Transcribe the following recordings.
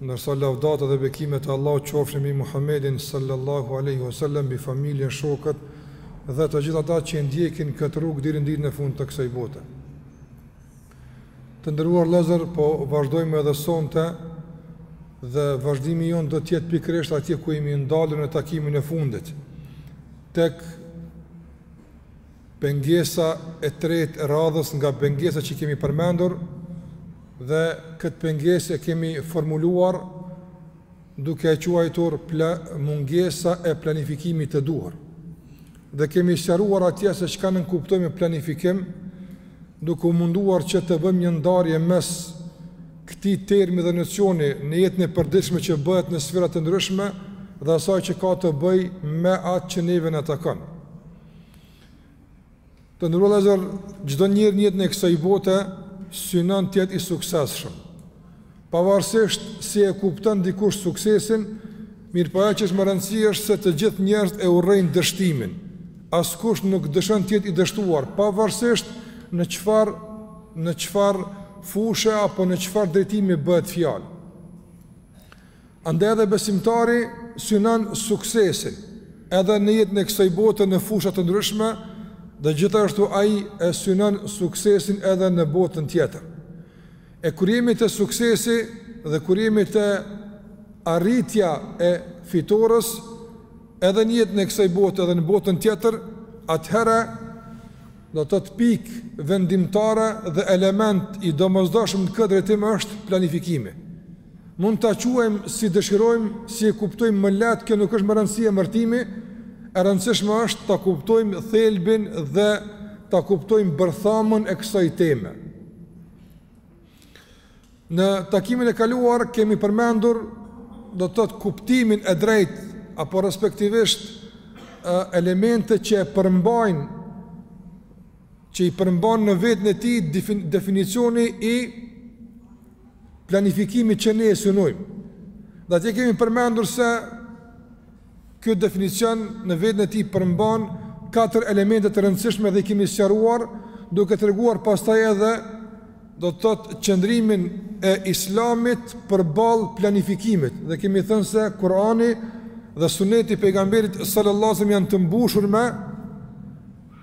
Ndërsa lavdatat dhe bekimet e Allahut qofshin mbi Muhammedin sallallahu alejhi o sellem, mbi familjen, shokët dhe të gjithë ata që e ndjekin këtë rrugë deri në ditën e fundit të kësaj bote. Të nderuar vëllezër, po vazhdojmë edhe sonte dhe vazhdimi jonë do të jetë pikërisht atje ku jemi ndalur në takimin e fundit tek Pengesa e tretë e radhës nga pengesat që kemi përmendur dhe këtë pengesë e kemi formuluar duke e quajtur pla, mungesa e planifikimit të duhur. Dhe kemi sqaruar atje se çka nënkuptojmë me planifikim, duke u munduar që të bëjmë një ndarje mes këtij termi dhe nocioni në jetën e përditshme që bëhet në sfera të ndryshme dhe asaj që ka të bëjë me atë që neve na takon. Të nderuar vëllezër, çdo njeri në jetën e kësaj bote, synon të jetë i suksesshëm. Pavarësisht si e kupton dikush suksesin, mirëpo ajo që është me rëndësi është se të gjithë njerëzit e urrejnë dështimin. Askush nuk dëshiron të jetë i dështuar, pavarësisht në çfarë, në çfarë fushe apo në çfarë drejtimi bëhet fjalë. Andaj edhe besimtari synon suksesin edhe në jetën e kësaj bote në fusha të ndryshme dhe gjithashtu ai e synon suksesin edhe në botën tjetër. E kur jemi te suksesi dhe kur jemi te arritja e fitores edhe në jetën e kësaj bote edhe në botën tjetër, atëherë do të thotë pikë vendimtare dhe element i domosdoshëm në këtë drejtim është planifikimi. Mund ta quajmë si dëshirojmë, si e kuptojmë më lehtë, kjo nuk është me rëndësi emërtimi, e rëndësishme është ta kuptojmë thelbin dhe ta kuptojmë bërthamën e kësaj teme. Në takimin e kaluar kemi përmendur do të thotë kuptimin e drejtë apo respektivisht elementet që e përmbajnë që i përmban në vetën e tij definicioni i planifikimit që ne e synojmë. Dhe atje kemi përmendur se ky definicion në vetën e tij përmban katër elemente të rëndësishme dhe i kemi sqaruar duke treguar pastaj edhe do të thotë qëndrimin e Islamit përballë planifikimit dhe kemi thënë se Kurani dhe Suneti i pejgamberit sallallahu alajhi wasallam janë të mbushur me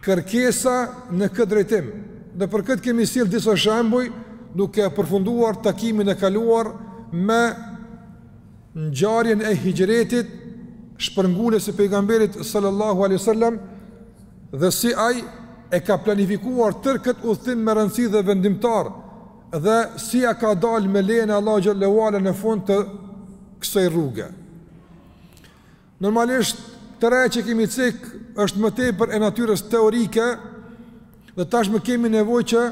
Kërkesa në këtë drejtim, dhe për këtë kemi sjell disa shembuj duke përfunduar takimin e kaluar me ngjarjen e hixhretit shpërnguljes së pejgamberit sallallahu alaihi wasallam dhe si ai e ka planifikuar tërë këtë udhëtim me rëndësi dhe vendimtar dhe si ia ka dalë me lejen e Allahut xhelle ue ala në fund të kësaj rruge. Normalisht, tërë ajo që kemi cek është më tepër e natyrës teorike dhe tashmë kemi nevojë që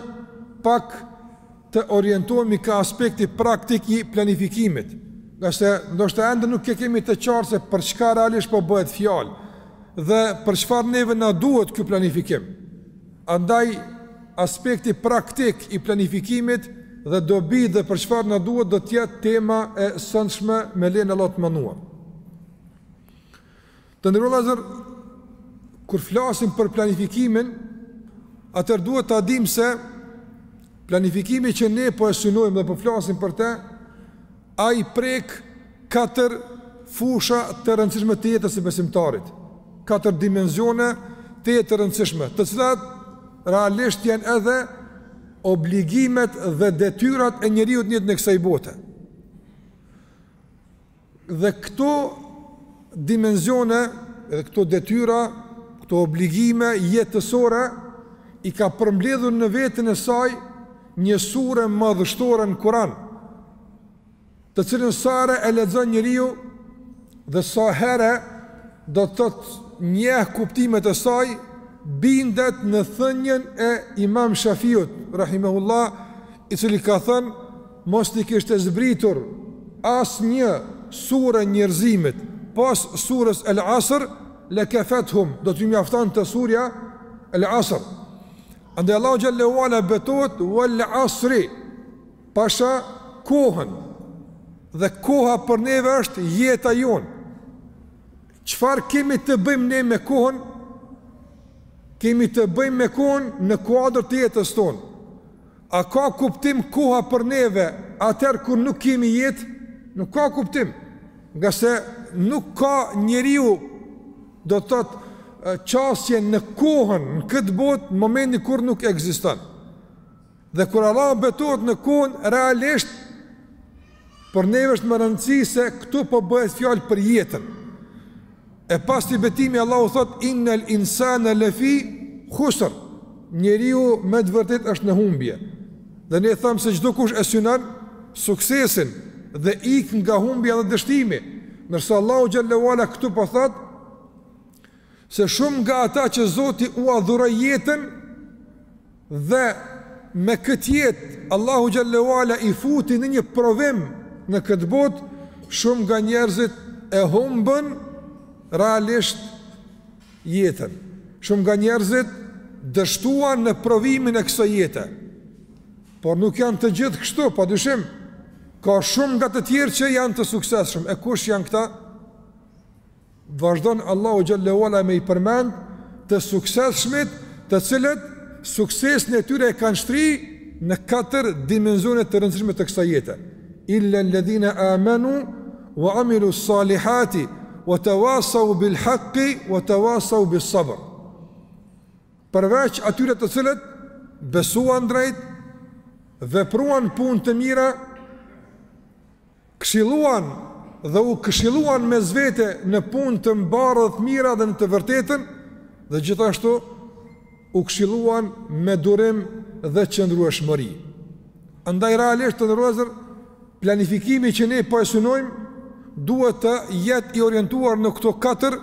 pak të orientohemi ka aspekti praktik i planifikimit. Ngase ndoshta ende nuk e kemi të qartë se për çka realisht po bëhet fjalë dhe për çfarë neve na duhet ky planifikim. Andaj, aspekti praktik i planifikimit dhe dobitë dhe për çfarë na duhet do të jetë tema e sontshme me lejen e Allahut të madhëruar. Të nderuar vëllezër, kur flasim për planifikimin, atëherë duhet ta dimë se planifikimi që ne po e synojmë dhe po flasim për te, Ai prek katër fusha të rëndësishme të jetës së besimtarit, katër dimensione tejet të rëndësishme, të cilat realisht janë edhe obligimet dhe detyrat e njeriut në jetën e kësaj bote. Dhe këto dimensione dhe këto detyra, këto obligime jetësore i ka përmbledhur në veten e saj Një sure madhështore në Kur'an, të cilën sa herë e lexon njeriu dhe sa herë do të thotë njeh kuptimet e saj, bindet në thënien e Imam Shafiut, rahimehullah, i cili ka thënë, mos t'i kishte zbritur asnjë sure njerëzimit pas surës El Asr, lekefethum, do t'ju mjaftonte surja El Asr. Andaj Allahu xhelle ue ala betohet wal asri. Pasha kohën. Dhe koha për neve është jeta jonë. Çfarë kemi të bëjmë ne me kohën? Kemi të bëjmë me kohën në kuadër të jetës tonë. A ka kuptim koha për neve atëherë kur nuk kemi jetë? Nuk ka kuptim. Ngase nuk ka njeriu Do të thotë qasje në kohën, në këtë botë, në momentin kur nuk ekziston. Dhe kur Allah betohet në kohën realisht për neve është me rëndësi se këtu po bëhet fjalë për jetën. E pas këtij betimi Allahu thotë innal insana lafi khusr. Njeriu me të vërtetë është në humbje. Dhe ne thamë se çdokush e synon suksesin dhe ik nga humbja dhe dështimi, ndërsa Allahu xhallahu ala këtu po thotë se shumë nga ata që Zoti ua dhuroi jetën dhe me këtë jetë Allahu xhallahu ala i futi në një provim në këtë botë, shumë nga njerëzit e humbën realisht jetën. Shumë nga njerëzit dështuan në provimin e kësaj jete. Por nuk janë të gjithë kështu, padyshim. Ka shumë nga të tjerë që janë të suksesshëm. E kush janë këta? Vazhdon Allahu xhallahu ala me i përmend të suksesshmit, të cilët suksesin e tyre e kanë shtri në katër dimensione të rëndësishme të kësaj jete. Illa alladhina amanu Wa amilu salihati wa tawasau bil haqqi wa tawasau bis sabr. Përveç atyre të cilët besuan drejt, vepruan punë të mira, këshilluan dhe u këshilluan mes vete në punë të mbarë dhe të mira dhe në të vërtetën, dhe gjithashtu u këshilluan me durim dhe qëndrueshmëri. Andaj realisht të nderuar planifikimi që ne po e synojmë duhet të jetë i orientuar në këto katër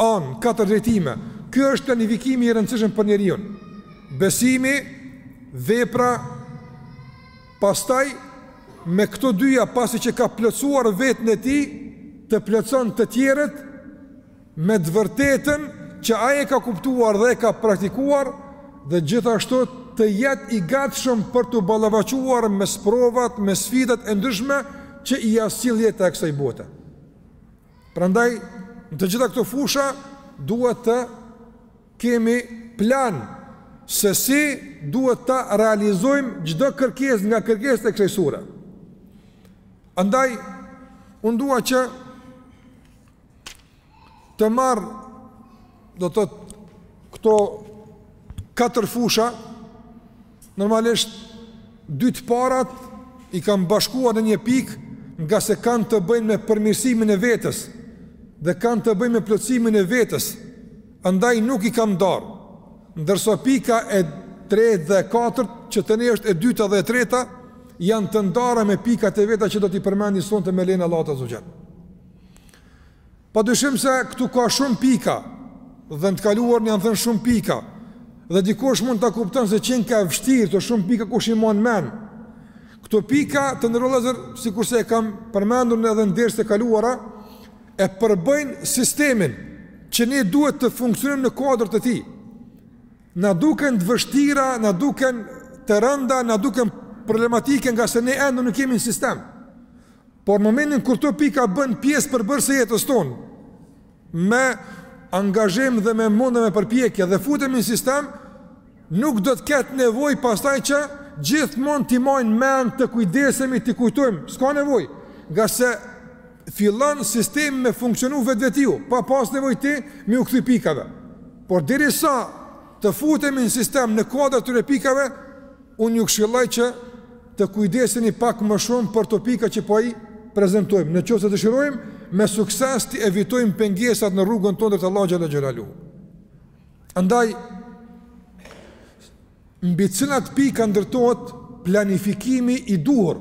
anë, katër drejtime. Ky është planifikimi i rëndësishëm për njeriun. Besimi, vepra, pastaj me këto dyja pasi që ka plotësuar veten e tij, të plotësojë të tjerët me të vërtetën që ai e ka kuptuar dhe e ka praktikuar dhe gjithashtu të jetë i gatshëm për t'u ballafaquar me sprovat, me sfidat e ndryshme që ia sjell jeta e kësaj bote. Prandaj në të gjitha këto fusha duhet të kemi plan se si duhet ta realizojmë çdo kërkesë nga kërkesat e kësaj sureje. Andaj, unë dua që të marr domethënë këto katër fusha normalisht dy të parat i kam bashkuar në një pikë ngase kanë të bëjnë me përmirësimin e vetes dhe kanë të bëjnë me plotësimin e vetes andaj nuk i kam ndarë ndërsa pika e tretë dhe e katërt që te ne është e dyta dhe e treta janë të ndara me pikat e veta që do t'i përmendim sonte me lejen e Allahut azze ue xhel Padyshim se këtu ka shumë pika dhe në të kaluar janë thënë shumë pika dhe dikush mund ta kupton se qenka e vështirë këto shumë pika kush i mban mend. Këto pika të nënvizuar sikurse e kam përmendur edhe në derset e kaluara e përbëjnë sistemin që ne duhet të funksionojmë në kuadër të tij. Na duken të vështira, na duken të rënda, na duken problematike ngase ne ende nuk jemi në sistem. Por në momentin kur këto pika bëhen pjesë përbërëse e jetës tonë, me angazhim dhe me mund e me përpjekje dhe futemi në sistem, nuk do të ketë nevojë pastaj që gjithmonë t'i majmë men të kujdesemi t'i kujtojmë, s'ka nevojë, ngase fillon sistemi me funksionu vetvetiu, pa pas nevojë ti me iu kthy pikave. Por derisa të futemi në sistem në kuadër të atyre pikave, Unë ju këshilloj që të kujdeseni pak më shumë për ato pika që po i prezantojmë, në qoftë se dëshirojmë me sukses t'i evitojmë pengesat në rrugën tonë drejt Allahut xhele xhelaluhu. Andaj mbi cilat pika ndërtohet planifikimi i duhur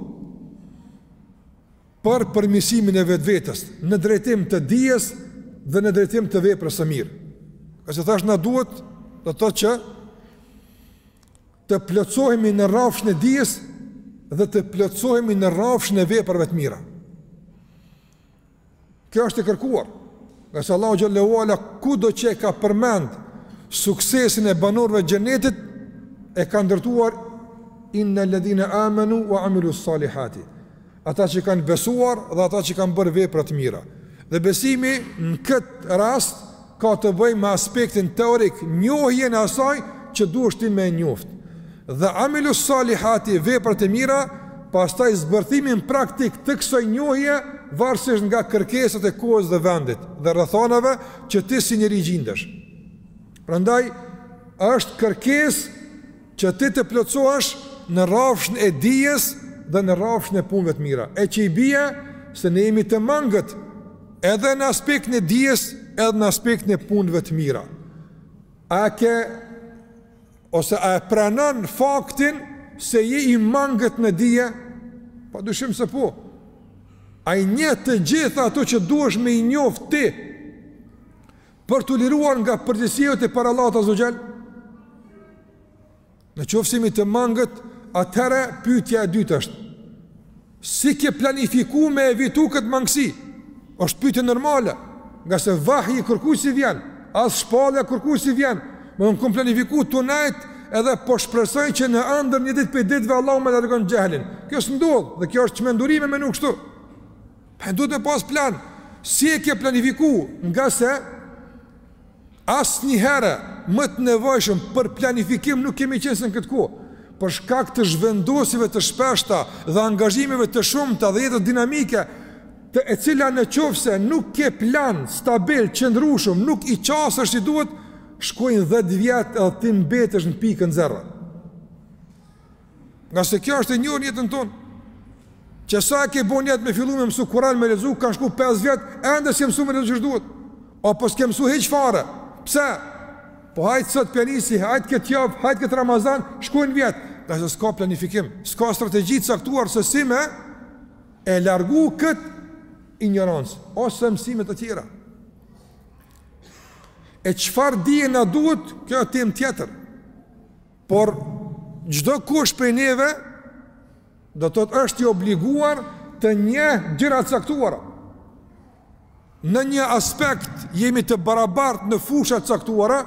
për përmirësimin e vetvetes në drejtim të dijes dhe në drejtim të veprës së mirë. Ngase thashë na duhet, do të thotë që të plotësohemi në rrafshin e dijes dhe të plotësohemi në rrafshin e veprave të mira. Kjo është e kërkuar. Ngase Allahu xhele ue ala kudo që e ka përmend suksesin e banorëve të xhenetit e ka ndërtuar inna alladhina amanu wa amilus salihati. ata që kanë besuar dhe ata që kanë bërë vepra të mira. Dhe besimi në këtë rast ka të bëjë me aspektin teorik, njohjen e asaj që duhesh ti me njoft. Dhe amilu salihati, veprat e mira, pastaj zbërthimin praktik të kësaj njohje varësisht nga kërkesat e kohës dhe vendit dhe rrethanave që ti si njeri gjindesh. Prandaj është kërkesë Që ti të plotësohesh në rrafshin e dijes dhe në rrafshin e punëve të mira. E që i bie se ne jemi të mangët edhe në aspektin e dijes, edhe në aspektin e punëve të mira. A ke ose a e pranon faktin se je i mangët në dije? Pa dyshim se po. A i njeh të gjitha ato që duhesh me i njoftë ti, për t'u liruar nga përgjegjësitë para Allahut Azza wa Jall. Në qofshim të mangët, atëherë pyetja e dytë është: Si ke planifiku me evitu këtë mangësi? Është pyetje normale, ngase vahji kërkuj s'i vjen, as shpallja kërkuj s'i vjen. Unë kom planifiku tu nejt edhe po shpresoj që në andërr një ditë pi ditëve Allahu ma largon xhehlin. Kjo s'ndodh dhe kjo është çmenduri me menu kshtu. E duhet me pas plan, si e ke planifiku, ngase asnjëherë më të nevojshëm për planifikim nuk kemi qenë se në këtë kohë, për shkak të zhvendosjeve të shpeshta dhe angazhimeve të shumta dhe jetës dinamike, te e cila në qofë se nuk ke plan stabil, qëndrueshëm, nuk i qasesh si duhet, shkojnë dhjetë vjet edhe ti mbetesh në pikën zero. Ngase kjo është e njohur në jetën tonë. Që sa e ke bo nijet me fillu me mësu Kur'an me lexu, kanë shku 5 vjet, ende s'ke mësu me lexu qysh duhet. Apo s'ke mësu hiç fare. Pse? Po hajt sot p'ja nisi, hajt këtë javë, hajt këtë Ramazan, shkojnë vjet. Ngase s'ka planifikim, s'ka strategji të caktuar se si me e largu këtë injorancë, ose mësimet e tjera. E çfarë dije na duhet, kjo është temë tjetër. Por çdokush prej neve do të thotë është i obliguar të njohë gjëra të caktuara. Në një aspekt jemi të barabartë në fusha të caktuara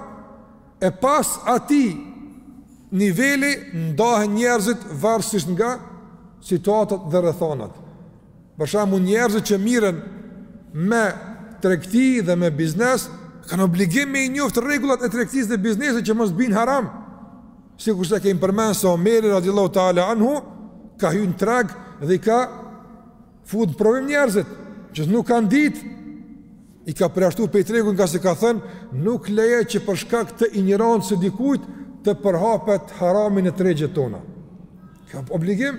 e pas atij niveli ndahen njerëzit varësisht nga situatat dhe rrethanat. Për shembull, njerëzit që mirren me tregti dhe me biznes kanë obligim me i njoftë rregullat e tregtisë dhe biznesit që mos bien në haram. Sikurse kemi përmend se Omeri radhiyallahu ta'ala anhu ka hyrë në treg dhe i ka fut në provim njerëzit që nuk kanë ditë i ka përjashtu pej tregut ngase ka thënë nuk lejoj që për shkak të injorancës së dikujt të përhapet harami në tregjet tona. Ka obligim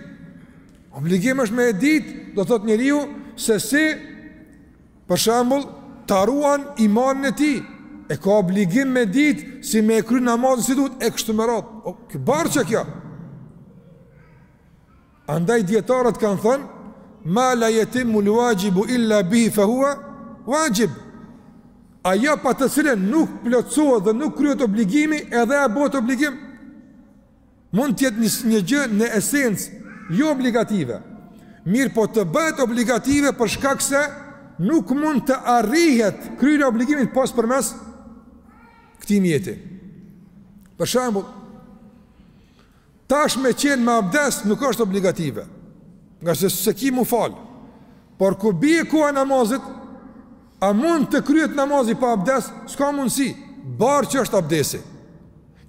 Obligim është me e ditë, do thotë njeriu, se si, për shembull, ta ruan imanin e tij, e ka obligim me ditë, si me e kry namazin si duhet, e kështu me radhë, o, kë barë që kjo. Andaj dijetarët kanë thënë, ma la jetimmul wajibu illa bihi fehua wajib. Ajo pa të cilën nuk plotësohet dhe nuk kryhet obligimi, edhe ajo bohet obligim. Mund të jetë një një gjë në esencë jo obligative, mirëpo të bëhet obligative për shkak se nuk mund të arrihet kryerja e obligimit pos përmes këtij mjeti. Për shembull, tash me qenë me abdes nuk është obligative, ngase s'e ki m'u falë, por kur bie koha e namazit, A mund të kryhet namazi pa abdes? S'ka mundësi, farz që është abdesi.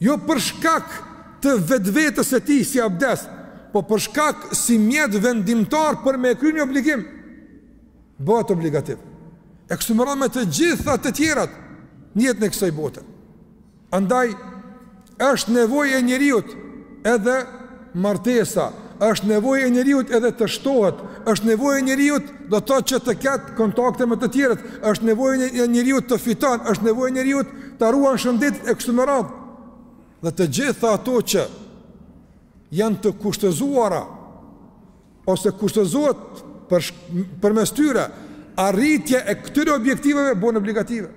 Jo për shkak të vetvetes së tij si abdes, po për shkak si mjet vendimtar për me kryer një obligim, bëhet obligativ. E kështu me radhë me të gjitha të tjerat në jetën e kësaj bote. Andaj është nevojë e njeriut edhe martesa, është nevojë e njeriut edhe të shtohet, është nevojë e njeriut do të thotë që të ketë kontakte me të tjerët, është nevojë e njeriut të fiton, është nevojë e njeriut të ruan shëndetin e kështu me radhë. Dhe të gjitha ato që janë të kushtëzuara ose kushtëzohet për përmes tyre arritja e këtyre objektiveve bëhen obligative.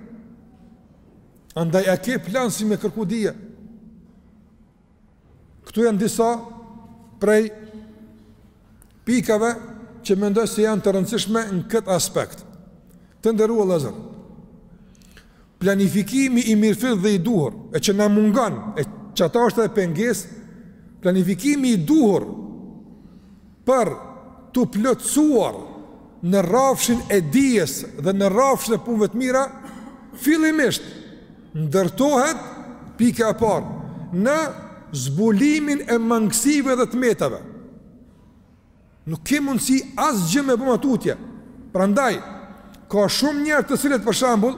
Andaj a ke plan si me kërku dije? Këtu janë disa prej pikave që mendoj se janë të rëndësishme në këtë aspekt. Të nderuar vëllezër, planifikimi i mirëfilltë dhe i duhur, e që na mungon, e që është edhe pengesë, planifikimi i duhur Për t'u plotësuar në rrafshin e dijes dhe në rrafshin e punëve të mira, fillimisht ndërtohet pika e parë në zbulimin e mangësive dhe të metave. Nuk ke mundësi asgjë me bë ma tutje. Prandaj, ka shumë njerëz të cilët për shembull,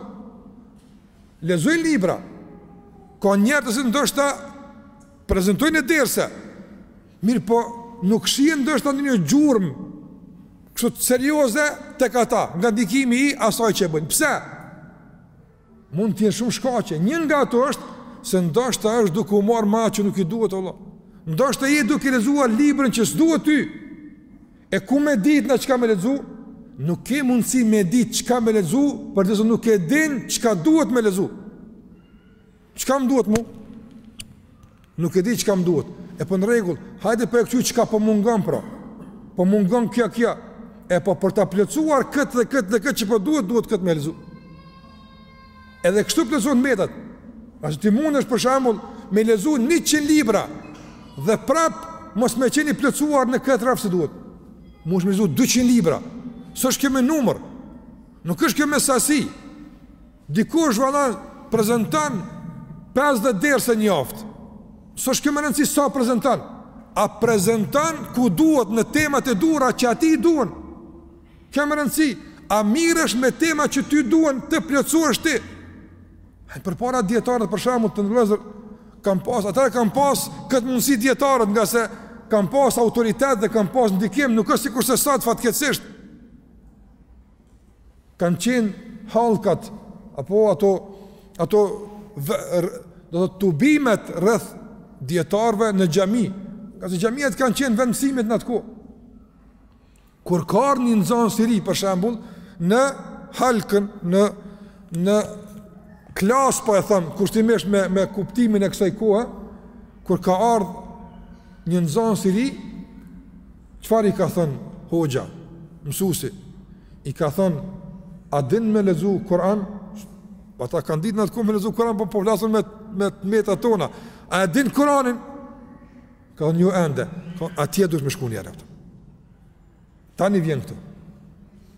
lexojnë libra, ka njerëz të cilët ndoshta prezentojnë në derse, Mirëpo, nuk shihen ndoshta ndonjë gjurmë kështu serioze tek ata, nga ndikimi i asaj që e bëjnë. Pse? Mund të jenë shumë shkaqe. Një nga ato është se ndoshta është duke u marrë me atë që nuk i duhet vallah. Ndoshta je duke lexuar librin që s'duhet ty. E ku me ditë unë çka me lexu? Nuk ke mundësi me ditë çka me lexu, përderisa nuk e din çka duhet me lexu. Çka më duhet mu? Nuk e di çka më duhet. E po në rregull, hajde po e kqyr çka po mungon pra. Po mungon kjo kjo. E po për ta plotësuar këtë dhe këtë dhe këtë që po duhet, duhet këtë me lexu. Edhe kështu plotësohen të metat. A ti mundesh për shembull me lexu 100 libra dhe prap mos me qenë i plotësuar në këtë rrafsh si duhet. Mund me lexu 200 libra. S'është kjo me numër. Nuk është kjo me sasi. Dikush valla prezenton 50 derse në javë. S'është kjo me rëndësi sa prezenton. A prezenton ku duhet në temat e duhura që atij i duhen. Kjo me rëndësi, a merresh me tema që ty duhen të plotësohesh ti. Përpara dietarët për shembull të nderuar vëllezër kanë pas, atëherë kanë pas këtë mundësi dietarët ngase kanë pas autoritet dhe kanë pas ndikim, nuk është sikurse sot fatkeqësisht. Kanë qenë halkat apo ato ato dhe, r, do të tubimet rreth dietarëve në xhami. ngase xhamiat kanë qenë vend mësimi në atë kohë. Kur ka ardhur një nxënës i ri për shembull në halkën në në klas po e them kushtimisht me me kuptimin e kësaj kohe kur ka ardhur një nxënës i ri Çfarë i ka thënë hoxha, mësuesi? I ka thënë, a din me lexu Kur'an? Po ata kanë ditë në atë kohë me lexu Kur'an, po po flasim me, me të meta tona. A e din Kur'anin? Ka thënë, jo ende. Ka thënë, atje duhesh me shku njëherë. Tani vjen këtu.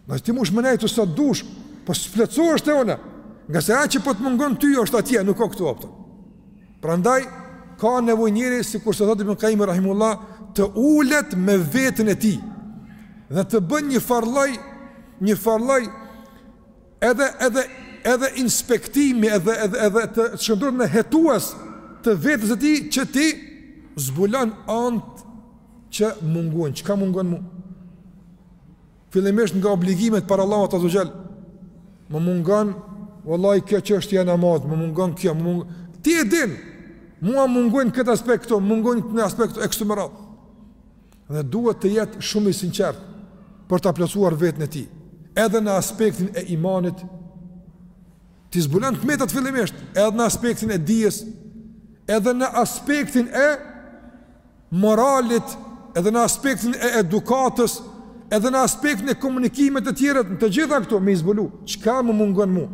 Na ti munsh me nejt sa dush, po së flecu është e une. Nga se a çka po të mungon ty, është atje, nuk o këtu, kupton. Prandaj ka nevojë njeriu sikurse thotë Ibn Kajjimi rahimehullah të ulet me veten e tij dhe të bën një farlloj një farlloj edhe edhe edhe inspektimi edhe edhe edhe të shndërrohet në hetues të vetes së tij që t'i zbulon anët çka mungon, çka mungon mu? Fillimisht nga obligimet para Allahut Azze ue Xhel. Më mungon vallahi kjo çështje e namazit, më mungon kjo, më mungon. Ti e din. Mu a mungoj në këtë aspekt këtu, mungoj në këtë aspekt e kështu me radhë. Dhe duhet të jetë shumë i sinqert për ta plotësuar veten e tij. Edhe në aspektin e imanit t'i zbulon të metat fillimisht, edhe në aspektin e dijes, edhe në aspektin e moralit, edhe në aspektin e edukatës, edhe në aspektin e komunikimit me të tjerë, në të gjitha këto, me i zbulu, çka më mungon mu?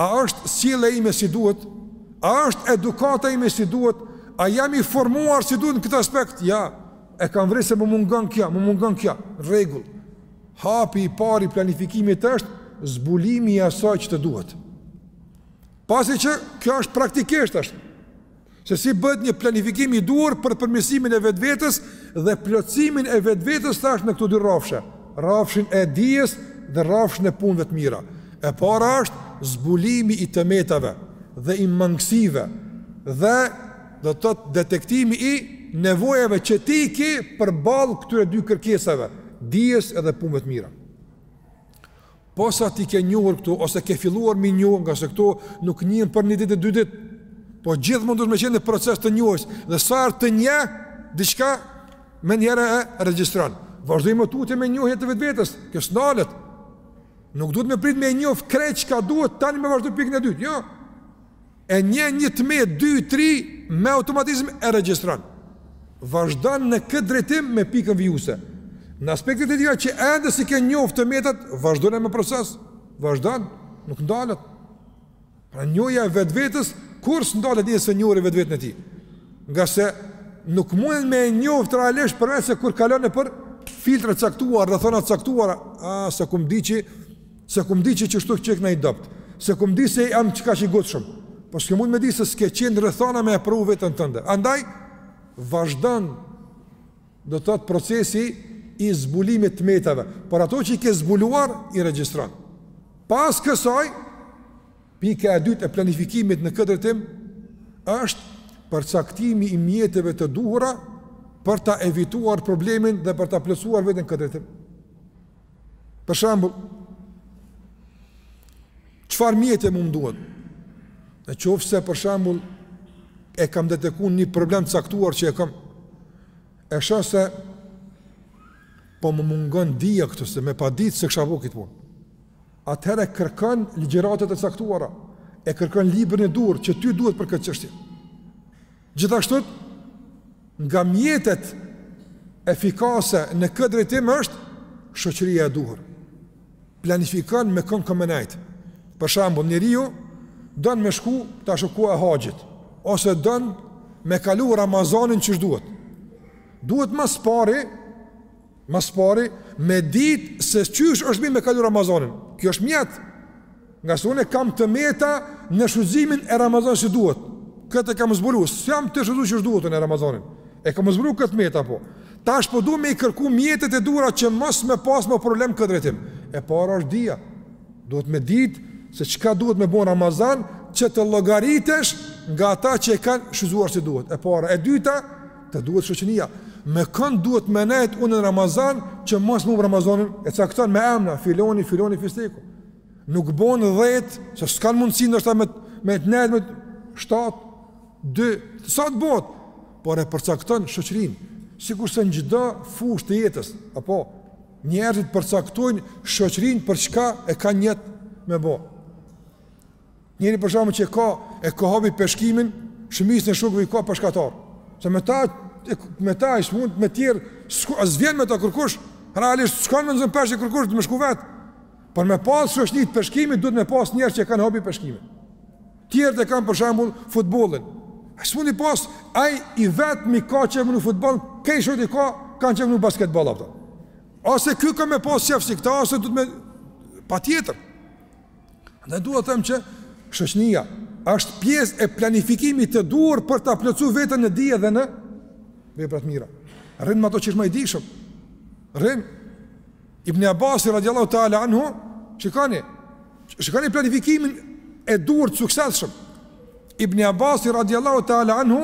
A është sjellja ime si duhet? A është edukata ime si duhet? A jam i formuar si duhet në këtë aspekt? Ja, e kam vrejt se më mungon kjo, më mungon kjo, rregull. Hapi i parë i planifikimit është, zbulimi i asaj që të duhet. Pasi që, kjo është praktikisht është, Se si bëhet një planifikim i duhur për përmirësimin e vetvetes dhe plotësimin e vetvetes thashë në këto dy rrafshe, rrafshin e dijes dhe rrafshin e punëve të mira. E para është zbulimi i të metave dhe i mangësive dhe do të thotë detektimi i nevojave që ti i ke përballë këtyre dy kërkesave, dijes edhe punëve të mira. Posa t'i ke njohur këto ose ke filluar me i njohur ngase këto nuk njihen për një ditë e dy ditë. Po gjithmonë duhet me qenë në proces të njohjes dhe sa herë të njeh diçka menjëherë e regjistron. Vazhdon më tutje me njohje të vetvetes, kjo s'nalet. Nuk duhet me prit me njoh krejt çka duhet tani me vazhdu pikën e dytë. Jo. E njeh një të metë, dy, tri me automatizm e regjistron. Vazhdon në këtë drejtim me pikën vijuese. Në aspektet e tjera që ende s'i ke njoftë të metat, vazhdon me proces, vazhdon, nuk ndalet. Pra njohja e vetvetes kurrë s'ndalet, ngase njeriu vetveten e tij. Ngase nuk mundet me njoftë realisht përveç se kur kalon nëpër filtra të caktuar, rrethana të caktuara, se ku me ditë që Se ku me ditë që kështu qenkna i dobtë, se ku me ditë se jam kaq i ngutshëm, po s'ke mund me ditë se s'ke qenë n'rrethana me e provu veten tënde. Andaj, vazhdon do të thotë procesi i zbulimit të metave, por ato që i ke zbuluar, i regjistron. Pas kësaj, pika e dytë e planifikimit në këtë drejtim, është përcaktimi i mjeteve të duhura për ta evituar problemin dhe për ta plotësuar veten n'këtë drejtim. Për shembull, çfarë mjete më duhet? Në qoftë se për shembull e kam detektuar një problem të caktuar që e kam e shoh se po më mungon dija këtu se me pa ditë s'e kisha bo kit punë. Atëherë kërkon ligjëratat e caktuara, e kërkon librin e duhur që t'u duhet për këtë çështje. Gjithashtu, nga mjetet efikase në këtë drejtim është shoqëria e duhur. Planifikon me kon ko me nejt. Për shembull, njeriu don me shku ta zëmë në haxh, ose don me kalu Ramazanin qysh duhet. Duhet ma së pari Më së pari, me ditë se qysh është mirë me kalu Ramazanin. Kjo është mjet. Ngase unë kam të meta në shfrytëzimin e Ramazanit si duhet. Këtë e kam zbulu, s'jam tu e shfrytëzu qysh duhet Ramazanin. E kam zbulu këtë të metë, po. Tash po du me i kërku mjetet e duhura që mos me pas më problem n'këtë drejtim. E para është dija. Duhet me ditë se çka duhet me bo në Ramazan që të llogaritesh nga ata që e kanë shfrytëzuar si duhet. E para, e dyta, Të duhet shoqëria. Me kënd duhet me nejt unë në Ramazan që mos me m'humb Ramazani e cakton me emna, filoni, filoni, fisteku. Nuk bon dhetë, se s'kanë mundësi ndoshta me nejt me shtatë, dy, sa t'bohet, por e përcakton shoqërinë, sikurse në çdo fushë të jetës, apo njerëzit përcaktojnë shoqërin për çka e kanë nijet me bo. Njëri për shembull që e ka, e ka hobi peshkimin, shumicën e shokëve i ka peshkatarë. Se me ta me ta s'mund me tjerë shku as vjen me ta kërkush, realisht shko me zanë peshk kërkush don me shku vet. Por me pas shoqni të peshkimit duhet me pas njerëz që e kanë hobi peshkimin. Tjetri e ka për shembull futbollin. Ai s'mund i pas, ai i vetmi ka qef në futboll, këta shokët i ka, kanë qef në basketboll apo. Ose ky ka me pas qef si këta, ose duhet me patjetër. Andaj dua të them që shoqnia është pjesë e planifikimit të duhur për ta plotësu veten në dije dhe në vepra të mira. Rrin me atë që është ma i dijshëm. Rrin Ibn Abbas radiallahu taala anhu, shikoni, shikoni planifikimin e duhur të suksesshëm. Ibn Abbas radiallahu taala anhu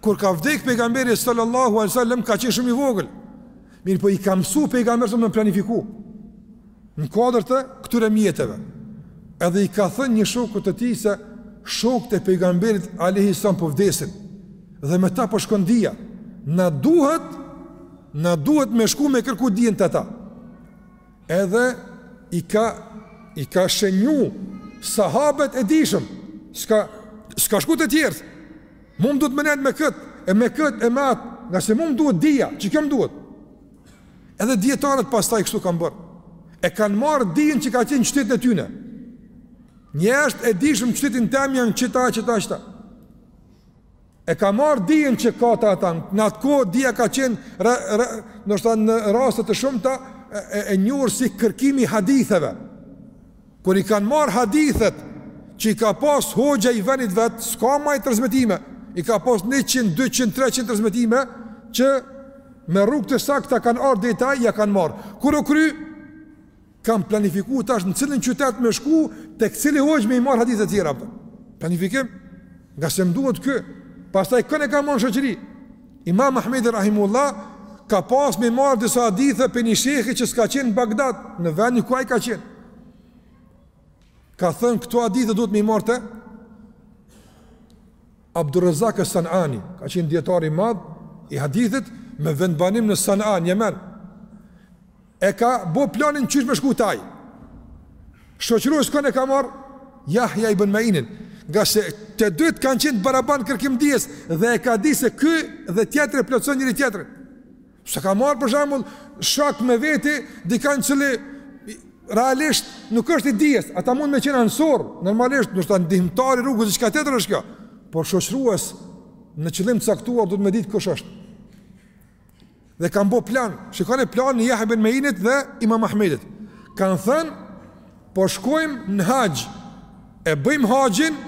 Kur ka vdek pejgamberi sallallahu alaihi wasallam ka qenë shumë i vogël. Mirëpo i ka mësu pejgamberi sallallahu alaihi të planifiku. Në kuadër të këtyre mjeteve. Edhe i ka thënë një shokut të tij se shokët e pejgamberit alaihi wasallam po vdesin dhe me ta po shkon dija. Na duhet na duhet me shku me kërku dijen te ata. Edhe i ka i ka shenju sahabet e dijshëm. S'ka, s'ka shku te tjerët. Mu m'duhet me nejt me kët, e me kët e me at, ngase mu m'duhet dija, që kjo m'duhet. Edhe dijetarët pastaj kështu kanë bërë. E kanë marrë dijen që ka qenë qytetin e tyne. Njerëzit e dijshëm qytetin tem janë qita qita qita. E ka marrë dijen që ka te ata, në atë kohë dija ka qenë, re, re, ndoshta në rastet e shumta, e, e njohur si kërkimi i haditheve. Kur i kanë marrë hadithet, që i ka pas hoxha i venit vetë, s'ka ma transmetime, i ka pas 100, 200, 300 transmetime, që me rrugë të sakta kanë ardhë deri te ai, ia kanë marrë. Kur u kry, Kanë planifiku tash në cilin qytet me shku, tek cili hoxhë me i marr hadithe të tjera. Planifikim, ngase më duhet kjo, pastaj kën e ka marrë shoqëri. Imam Ahmedi Rahimullah ka pas me i marrë disa hadithe prej një shejhi që s'ka qenë në Bagdad, në vendin ku ai ka qenë. Ka thënë këto hadithe duhet me i marrë te Abdurrezak es-Sanani, ka qenë dijetar i madh i hadithit me vendbanim në Sana, në Jemen. E ka bo planin qysh me shku te ai Shoqërues kën e ka marrë Jahja ibn Meinin Ngase të dytë kanë qenë të barabartë n'kërkim të dijes Dhe e ka di se ky dhe tjetri plotësojnë njëri-tjetrin S'e ka marrë për shembull shok me veti dikan i cili Realisht nuk është i dijes Ata mund me qenë anësorë Normalisht ndoshta ndihmëtar i rrugës e çka tjetër çka Por shoqërues Në qëllim të caktuar duhet me ditë kush është Dhe kanë bo plan, shikoni planin e Jahja ibn Meinit dhe imam Ahmedit. Kanë thënë, po shkojmë në haxh, e bëjmë haxhin,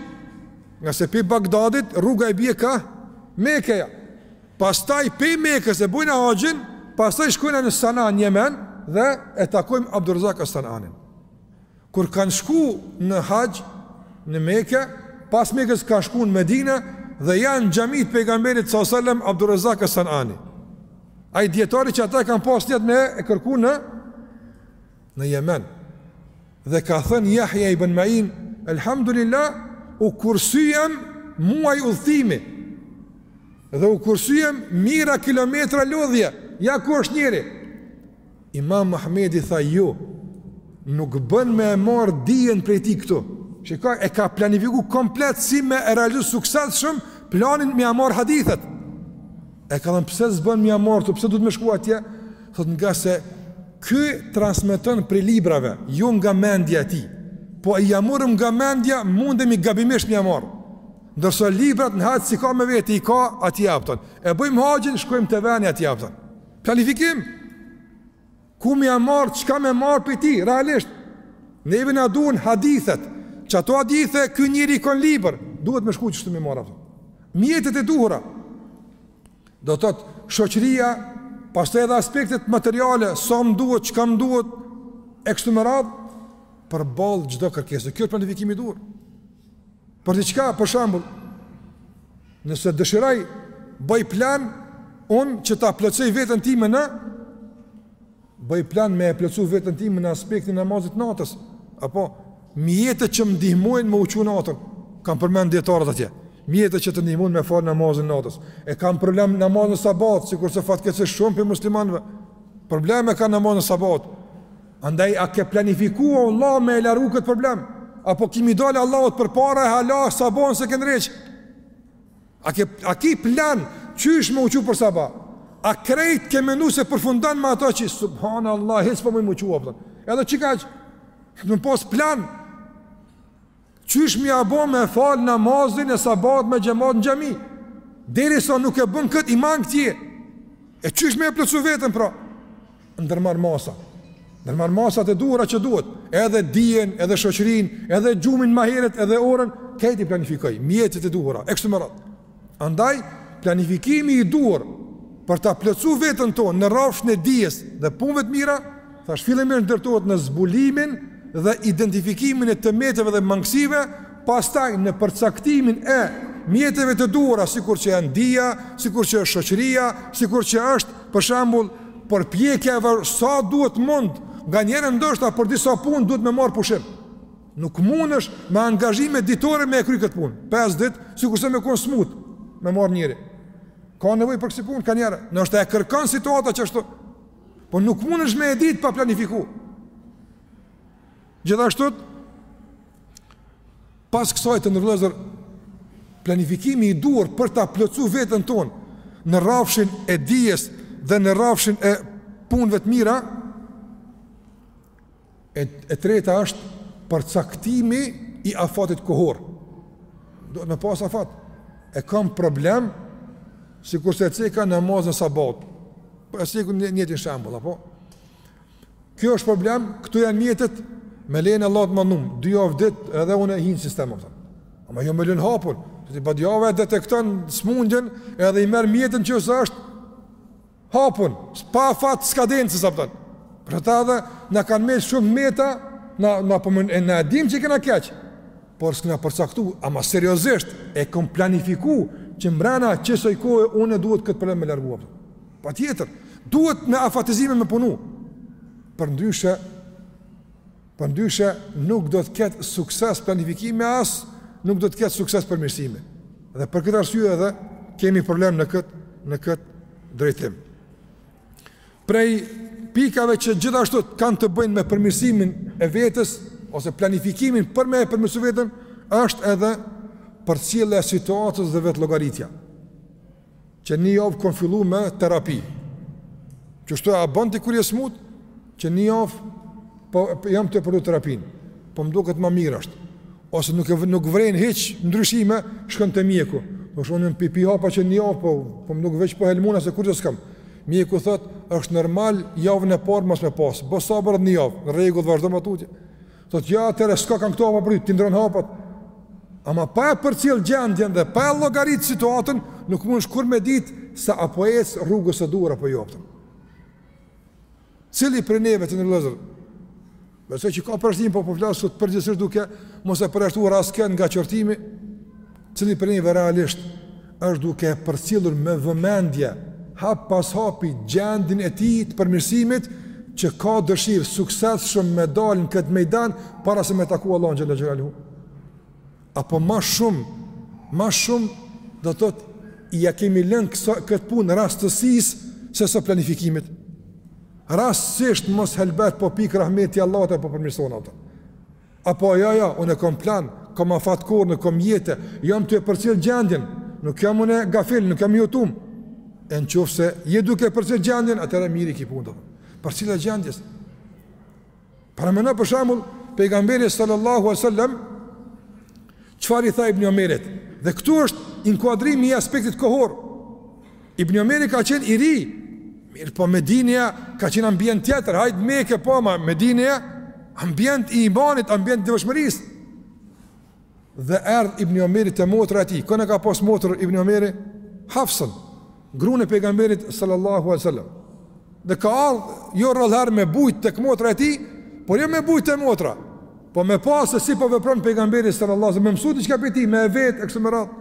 ngase pi Bagdadit, rruga e bie ka Mekeja. Pastaj pi Mekës e bojna haxhin, pastaj shkojna në Sana, në Jemen, dhe e takojmë Abdurrezak es-Sananin. Kur kanë shku në haxh në Meke, pas Mekës kanë shku në Medina dhe janë xhamitë pejgamberit sa sallem Abdurrezak es Sanani. Ai dijetari që ata kanë pas nijet me e kërku në, në Jemen. Dhe ka thënë Jahja ibën Main, Elhamdulillah, u kursyem muaj udhëtimi dhe u kursyem mijëra kilometra lodhje, ja ku është njëri. Imam Ahmedi tha jo, nuk bën me e marr dijen prej tij këtu. Që ka e ka planifiku komplet si me e realizu suksesshëm planin me i marr hadithet. E ka thënë pse s'bën me ia marr këtu, pse duhet me shku atje? Thotë ngase ky transmeton prej librave, jo nga mendja e tij. Po ia morëm nga mendja, mundemi gabimisht me ia marr. Ndërsa librat në haxh s'i ka me veti, i ka atje aptal. E bëjmë haxhin, shkojmë te veni atje aptal. Planifikim, ku me ia marr, çka me marr prej tij, realisht, neve na duhen hadithet, që ato hadithe, ky njeri i ka n'libër, duhet me shku qështu me i marr ato, mjetet e duhura, do të thotë shoqëria, pastaj edhe aspektet materiale, sa më duhet, çka më duhet, e kështu me radhë, përballë çdo kërkese, kjo është planifikimi i duhur, Për diçka, për shembull, nëse dëshiroj bëj plan un që ta plotësoj veten time në bëj plan me e plotësu veten time në aspektin e namazit të natës apo mjetet që më ndihmojnë me u çu natën kanë përmend dijetarët atje mjetet që të ndihmojnë me fal namazin natës e kam problem namazin e sabahut sikurse fatkeqësisht shumë prej muslimanëve probleme kanë namazin e sabahut Andaj a ke planifiku vallë me e largu këtë problem? Apo kimi dalë Allahut përpara e hala sabahun s'e ke ndreq? A, ke, a ki plan qysh me u çu për sabah? A krejt ke menu se përfundon me ato që Subhan Allah, hec po muj m'u çu po edhe qikaq Me pos plan Qysh me ia bo me fal namazin e sabahut me xhemat në xhami derisa nuk e bën këtë i mangët je e qysh me e plotsu veten pra ndërmarr masa ndërmarr masat e duhura që duhet edhe dijen edhe shoqërinë edhe gjumin ma heret edhe orën krejt i planifikoj mjetet e duhura e kështu me radhë Andaj, planifikimi i duhur për ta plotësu veten tonë në rrafshin e dijes dhe punëve të mira, thashë fillimisht ndërtohet në zbulimin dhe identifikimin e të metave dhe mangësive, pastaj në përcaktimin e mjeteve të duhura sikur që janë dija, sikur që është shoqëria, sikur që është, për shembull, përpjekja e sa duhet mund, nganjëherë ndoshta për disa punë duhet me marr pushim. Nuk mundesh me angazhime ditore me e kry këtë punë. 5 ditë, sikurse me konë smut, me marrë njëri. Ka nevojë për kësi punë, kanihera. Në është e kërkon situata qashtu. Po nuk mundesh me e ditë pa planifiku. Gjithashtu, pas kësaj të nderuar vëllezër, planifikimi i duhur për ta plotësu veten tonë, në rrafshin e dijes dhe në rrafshin e punëve të mira, E e treta është përcaktimi i afatit kohor. Do me pas afat. E kam problem sikurse e ceka namazin e sabahut. Po e cekun një një shembull apo. Kjo është problem, këtu janë mjetet me lejen e Allahut mëndum, dy javë ditë edhe unë e hi në sistem, a kupton. Ama jo me e lën hapun, se badihava e detekton smundjen edhe i merr mjetet qofse është hapun, pa afat skadence, a kupton. Për ata edhe na kanë mbet shumë meta, na na po e na dim që kena keq. Por s'kena përcaktu, ama seriozisht e kom planifiku që mbrena qesaj kohe unë duhet këtë problem me largu. Patjetër, duhet me afatizime me punu. Përndryshe, Përndryshe nuk do të ketë sukses planifikimi as nuk do të ketë sukses përmirësimi. Dhe për këtë arsye edhe kemi problem në kët në kët drejtim. Prej pikave që gjithashtu kanë të bëjnë me përmirësimin e vetes ose planifikimin për me e përmirësu veten është edhe përcjellja e situatës dhe vetëllogaritja. Që një javë kom fillu me terapi. Qashtu e a bon ti kur je smut, që një javë po, po jam tu e përdor terapinë. Po më doket ma mirë është. Ose nuk, e, nuk vren hiç ndryshime, shkon te mjeku. Po thu unë pi pi hapa që një javë, po, po më doket veç po helmona se kurgjo s'kam. Mjeku thot, është normal javën e parë mos me pas. Bon sabër një javë, në rregull vazhdo ma tutje. Thot jo atëherë s'kokan këto hapa për ty, t'i ndrron hapat. Ama pa e përcjell gjendjen dhe pa e llogarit situatën, nuk mundesh kurrë me ditë se a po ec rrugës së duhur apo jo. Cili prej neve të nderuar vëllezër? Besoj që ka përjashtime, po po flas sot përgjithësisht duke mos e përjashtuar askënd nga qortimi, Cili prej neve realisht është duke e përcjellur me vëmendje hap pas hapi gjendjen e tij të përmirësimit që ka dëshirë suksesshëm me dalë në këtë mejdan para se me taku Allahun xhele xhelaluhu. Apo ma shumë, ma shumë do të thotë ja kemi lënë kësa, këtë punë rastësisë sesa planifikimit. Rastësisht mos helbet po pikë rahmeti i Allahut e po përmirëson, a kupton. Apo jo jo, unë e kom plan, kom afat kohor, kom jetë, jom tu e përcjell gjendjen, nuk jam unë gafil, nuk jam i hutum. E në qofë se je duke përcjell gjendjen, atëherë mirë i ki punët. Përcjellja e gjendjes. Paramendo për shembull, pejgamberi sallallahu alejhi ve sellem, çfarë i tha ibn Omerit? Dhe këtu është inkuadrimi i aspektit kohorë. Ibn Omeri ka qenë i ri, mirëpo Medineja ka qenë ambient tjetër, hajt Meka po ma Medineja, ambient i imanit, ambient i devotshmërisë. Dhe erdh Ibn Omeri te motra e tij, kënë ka pas motër Ibn Omeri? Hafsën, grun e pejgamberit sallallahu alejhi ve sellem. Dhe ka ardhë, jo rrallëherë me bujt tek motra e tij, por jo me bujt te motra, po me pa se si po vepron pejgamberi sallallahu alejhi ve sellem, me mësu diçka pi tij, me e vet, e kështu me radhë.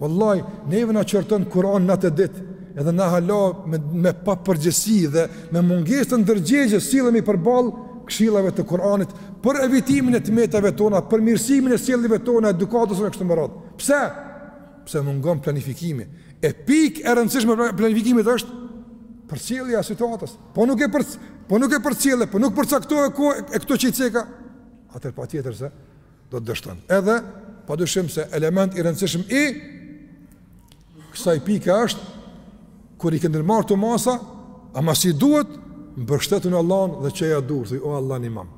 Wallahi, neve na qorton Kur'an natë e ditë, edhe na hala me me papërgjegjësi dhe me mungesë të ndërgjegjes sillemi përballë këshillave të Kur'anit për evitimin e të metave tona, përmirësimin e sjelljeve tona, edukatës sonë e kështu me radhë. Pse? Pse mungon planifikimi? E pikë e rëndësishme e planifikimit është përcjellja e situatës. Po nuk e për po nuk e përcjelle, po nuk përcaktove kohë e këto që i ceka, atëherë patjetër se do të dështon. Edhe pa dyshim se element i rëndësishëm i kësaj pike është kur i ke ndërmarrë këto masa, ama si duhet mbështetu n'Allahun dhe çoji durt, thuj o Allah ndihmom.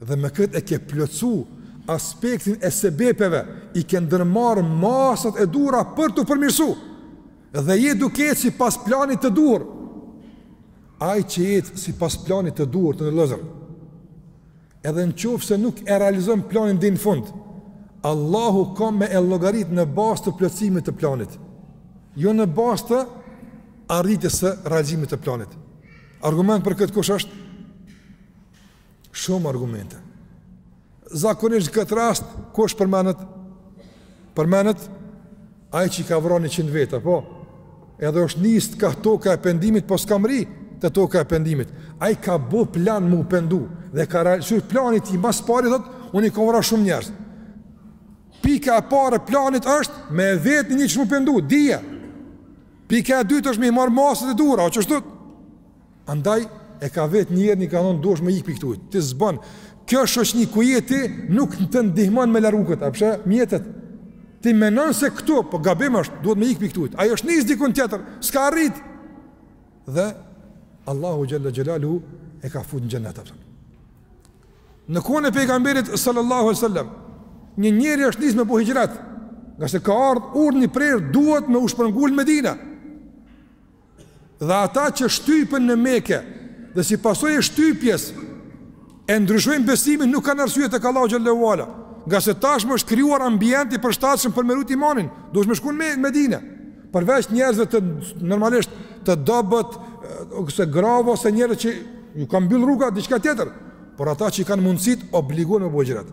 Dhe me këtë e ke plotsu aspektin e sebepeve, i ke ndërmarr masat e duhura për t'u përmirësu. Dhe je duke jetu sipas planit të duhur. Ai që jeton sipas planit të duhur, të nderum vllazër, Edhe në qoftë se nuk e realizon planin deri në fund, Allahu ka me e llogaritë në bazë të plotësimit të planit, jo në bazë të arritjes së realizimit të planit. Argument për këtë kush është? Shumë argumente. Zakonisht këtë rast kush përmendet? Përmendet ai që i ka vra 100 veta, po. Edhe është nis ka toka e pendimit, po s'ka mrri te toka e pendimit. Ai ka bo plan m'u pendu dhe ka realizu. Plani i tij ma s'pari thot, unë i kam vra shumë njerëz. Pika e parë e planit është me vet një qysh m'u pendu, dija. Pika e dytë është me i marr masat e duhura, o qashtu. Andaj e ka vet njerin, i ka thonë duhesh me ik pi këtu. Ti s'bën. Kjo shoqni ku je ti nuk të ndihmon me e largu këtë. A pse mjetet? Ti mendon se këtu po gabim është, duhet me ik pi këtu. Ai është nis diku tjetër, s'ka arrit. Dhe Allahu xhalla xhelalu e ka fut në xhenet atë. Në kohën e pejgamberit sallallahu alaihi wasallam, një njeri është nis me bo hixhret, ngase ka ardh urdhni i prerë duhet me u shpërngul n'Medine. Dhe ata që shtypen në Mekë dhe si pasojë e shtypjes e ndryshojnë besimin, nuk kanë arsye tek Allahu xhelle ue ala, nga se tashmë është krijuar ambient i përshtatshëm për me rujt imanin, duhet me shku në Medinë. Përveç njerëzve të normalisht të dobët, ose grave ose njerëz që ju ka mbyll rruga diçka tjetër, por ata që i kanë mundësitë obligohen me bo hixhret.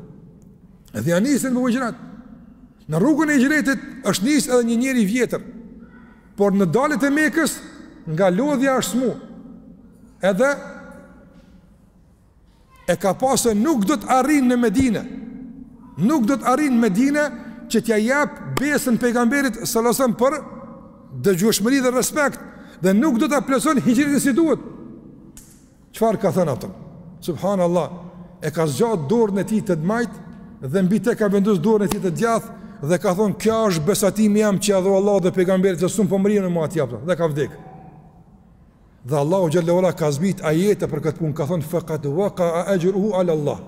Dhe janë nisë me bo hixhret. Në rrugën e hixhretit është nisë edhe një njeri i vjetër, Por në dalje të Mekës, nga lodhja është smu, edhe e ka pa se nuk do të arrin në Medine, nuk do të arrin në Medine që t'ja jep besën pejgamberit salallahu alejhi ue selem për dëgjueshmëri dhe respekt, dhe nuk do ta plotëson hixhretin si duhet. Çfarë ka thënë atë? Subhanallah, e ka zgjatë dorën e tij të majtë dhe mbi të ka vendosur dorën e tij të djathtë dhe ka thonë, "Kjo është besatimi jem që ja dha Allahut dhe pejgamberit se s'un po mrij në mat jap." Dhe ka vdek. Dhe Allahu xhelle ue ala ka zbrit ajete për këtë punë, ka thonë, "Faqad waqa ajruhu ala Allah."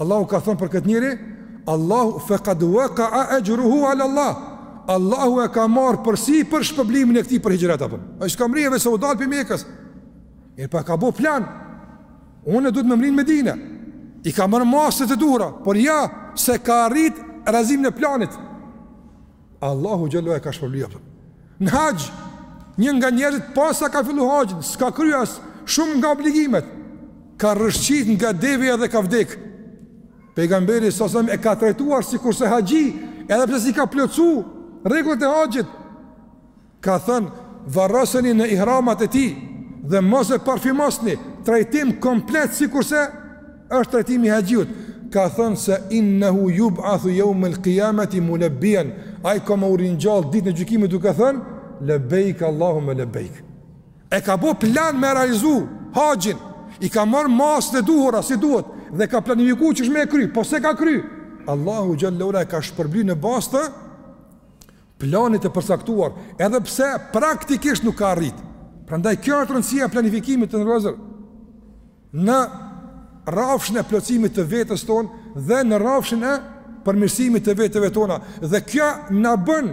Allahu ka thënë për këtë njeri, Allahu faqad waqa'a ajruhu 'ala Allah. Allahu e ka marrë përsipër shpëblimin e këtij për hixhret apo. Ai s'ka mri vetë se u dal pi Mekës. E pa ka bo plan. Unë duhet me mri në Medinë. I ka marrë masat e duhura, por ja s'e ka arrit realizimin e planit. Allahu xhelle ue ala e ka shpërbly atë. Në haxh, një nga njerëzit posa ka filluar haxhin, s'ka kryer shumë nga obligimet. Ka rrëshqit nga devja dhe ka vdek. Pejgamberi salallahu alejhi ue selem e ka trajtuar sikurse haxhi, edhe pse s'i ka plotsu rregullat e haxhit. Ka thënë, Varroseni në ihramat e tij dhe mos e parfymosni, trajtim komplet sikurse është trajtimi i haxhiut. Ka thënë se innehu yub'athu yawm al-qiyamati mulabbiyan, ai ka më u ringjall ditën e gjykimit duke thënë lebeik Allahumma lebeik. E ka bë plan me realizu haxhin, i ka marr masat e duhura si duhet dhe ka planifiku qysh me e kry, po s'e ka kry. Allahu xhelle ue ala e ka shpërbly në bazë të planit të përcaktuar, edhe pse praktikisht nuk ka arrit. Prandaj kjo është rëndësia e planifikimit të nderuar vëllezër në rrafshin e plotësimit të vetes tonë dhe në rrafshin e përmirësimit të metave tona dhe kjo na bën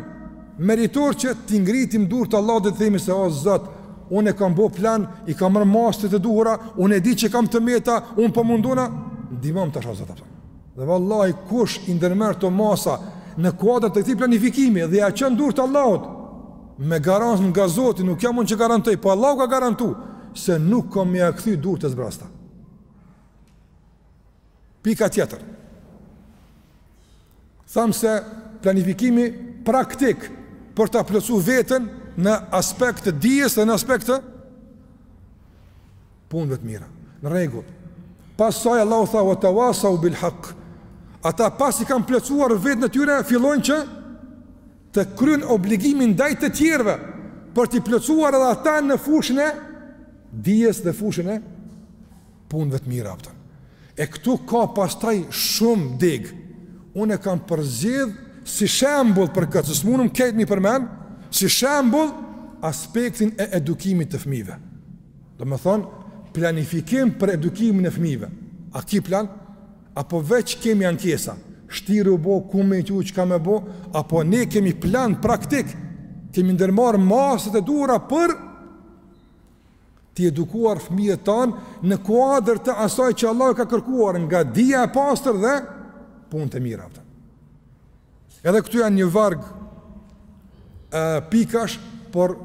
meritor që t'i ngritim durt te Allahu dhe të themi se o Zot unë e kam bo plan i kam marr masat e duhura unë e di që kam të meta unë po mundohna ndihmom tash o Zot Dhe vallahi kush i ndërmerr to masa në kuadër të këtij planifikimi dhe ia çon durt Allahut me garancë nga Zoti, nuk jam unë që garantoj, po Allahu ka garantu se nuk ka me ia kthy durt të zbrasta. Pika tjetër. Tham se planifikimi praktik për ta plotësu veten në aspekt të dijes dhe në aspekt të punëve të mira. Në rregull. Pas saj Allahu tha wa tawasau bil haq. Ata pasi kanë plotësuar veten e tyre, fillojnë që të kryejnë obligimin ndaj të tjerëve për t'i plotësuar edhe ata në fushën e dijes dhe fushën e punëve të mira apo. E këtu ka pastaj shumë degë. Unë e kam përzgjedh si shembull për këtë, se s'munem krejt m'i përmend, si shembull aspektin e edukimit të fëmijëve. Domethonë, planifikim për edukimin e fmive. A ki plan? Apo veç kemi ankesa? Shtirë u bo, ku me ditë çka me bo? Apo ne kemi plan praktik? Kemi ndërmarrë masat e duhura për t'i edukuar fëmijët tanë në kuadër të asaj që Allahu i ka kërkuar nga dija e pastër dhe punët e mira. Edhe këtu janë një varg pikash, por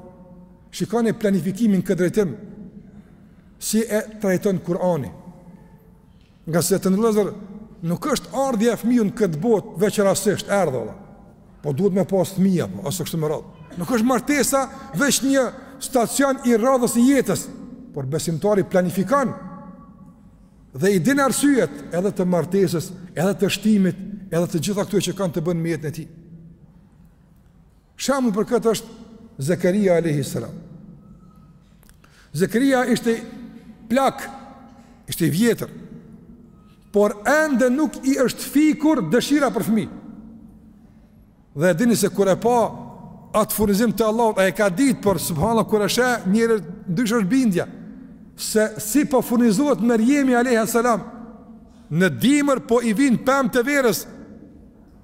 shikoni planifikimin n'këtë drejtim si e trajton Kurani. Ngase të nderuar vllezër, nuk është ardhja e fmiut n'këtë botë veç rastësisht, erdh, valla. Po duhet me pas fmija, po, ose kështu me radhë. Nuk është martesa veç një stacion i radhës i jetës, por besimtari planifikon. Dhe i din arsyet edhe të martesës, edhe të shtimit, edhe të gjitha këtyre që kanë të bëjnë me jetën e tij. Shembull për këtë është Zekeria alayhi salam. Zekeria ishte plak, ishte i vjetër. Por ende nuk i është fikur dëshira për fëmijë. Dhe e dini se kur e pa atë furnizim të Allahut, ai e ka ditë, por subhanallahu kur e sheh njeri ndryshe është bindja se si po furnizohet Merjemi alayha salam në dimër po i vijnë pemët e verës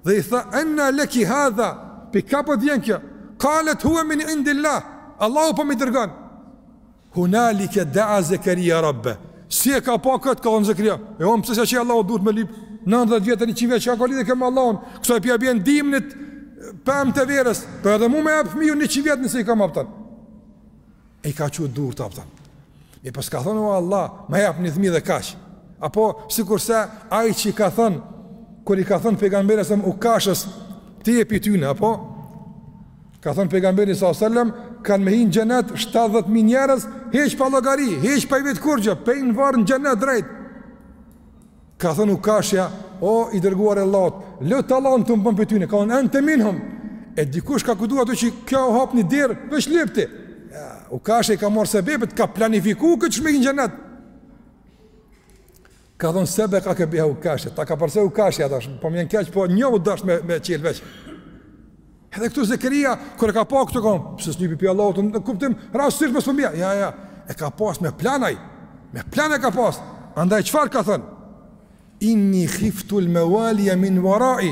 dhe i tha anna laki hadha pi kah po t'vjen kjo qalet huwa min indillah Allahu po m'i dërgon Hunalike da'a Zekeriya Rabbe. Si e ka pa këtë çka ka thënë Zekeria? E unë pse s'ia, çë Allahut duhet me lyp 90 vjet tani 100 vjet çka ka lidhje kem me Allahun? Kësaj p'ia bjen dimnit pemt e verës. Po edhe mua më jep fmi 100 vjet nëse i kam haptan. E i ka çu durt apo. E po a ka thënë o Allah, më jep një fëmijë dhe kaç. Apo sikurse ai që ka thënë kur i ka thënë pejgamberi s.a.v.s. Ukashës ti je prej tyne apo Ka thënë pejgamberi sa selam, kanë me hinë xhenet 70000 njerëz, hiç pa llogari, hiç pa i vet kurrgjë, pej n'varr në xhenet drejt. Ka thënë Ukashja, o i dërguari i Allahut, lute Allahun të m'bën pej tyne, ka thënë ente minhum. E dikush ka kujtu aty që kjo u hap një derë, veç lepti. Jo, Ukashja i ka marrë sebebet, ka planifiku këtë qysh me hi në xhenet. Ka thon sebekake biha Ukashe, ta ka përse Ukashe ata shumë, po më vjen keq, po një u dash me, me qenë veç. Edhe këtu Zekeria, kur e ka pa këtu kom, pëse së një pipi Allahut në kuptim, rastësisht për së mbja, ja, ja, e ka pas me planaj, me plan e ka pas, andaj çfarë ka thënë, inni khiftul mewalija min varai,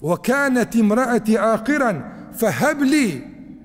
wa kanët imraëti akiran, fa hebli,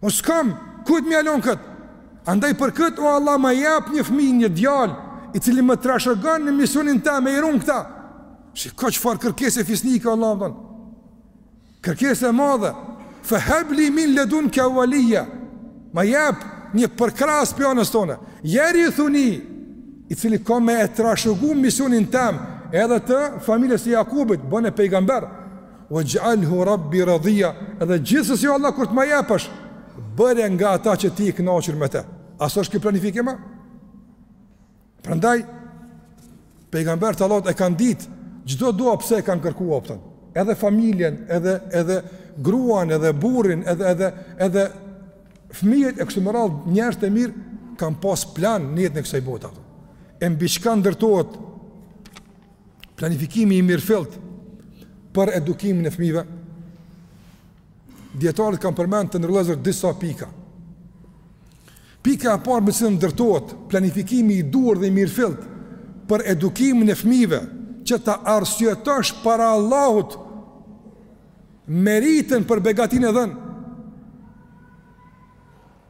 Unë s'kam, kujt m'ia lënë këtë? Andaj për këtë, o Allah, ma jep një fmi, një djal, i cili më trashëgon në misionin tem e i run këta. Shika çfarë kërkese fisnike, o Allah, dhënë. Kërkese e madhe, fe hebli min ledunke walija, ma jep një përkrahës pej anës tone, jerithuni, i cili ka me e trashëgu misionin tem, edhe të familjes së Jakubit, bëne pejgamber, Wexhalhu rabbi radhia Edhe gjithsesi o Allah kur të ma jepësh Bëre nga ata që ti i knaqur me te A s'është kjo planifikim, a? Prandaj Pejgamberët e Allahut e kanë dit Çdo dua pse e kanë kërku optën Edhe familjen, edhe, edhe gruan, edhe burrin, edhe, edhe, edhe Fëmijët e kështu me radhë njerëzit e mirë Kanë pas plan në jetën e kësaj bote E mbi çka ndërtohet Planifikimi i mirëfilltë për edukimin e fëmijëve. Dietarët kanë përmend të nderuar vllezër disa pika. Pika e parë me cilën ndërtohet planifikimi i duhur dhe i mirëfillt për edukimin e fëmijëve, që ta arsyetosh para Allahut meritën për begatinë e dhënë.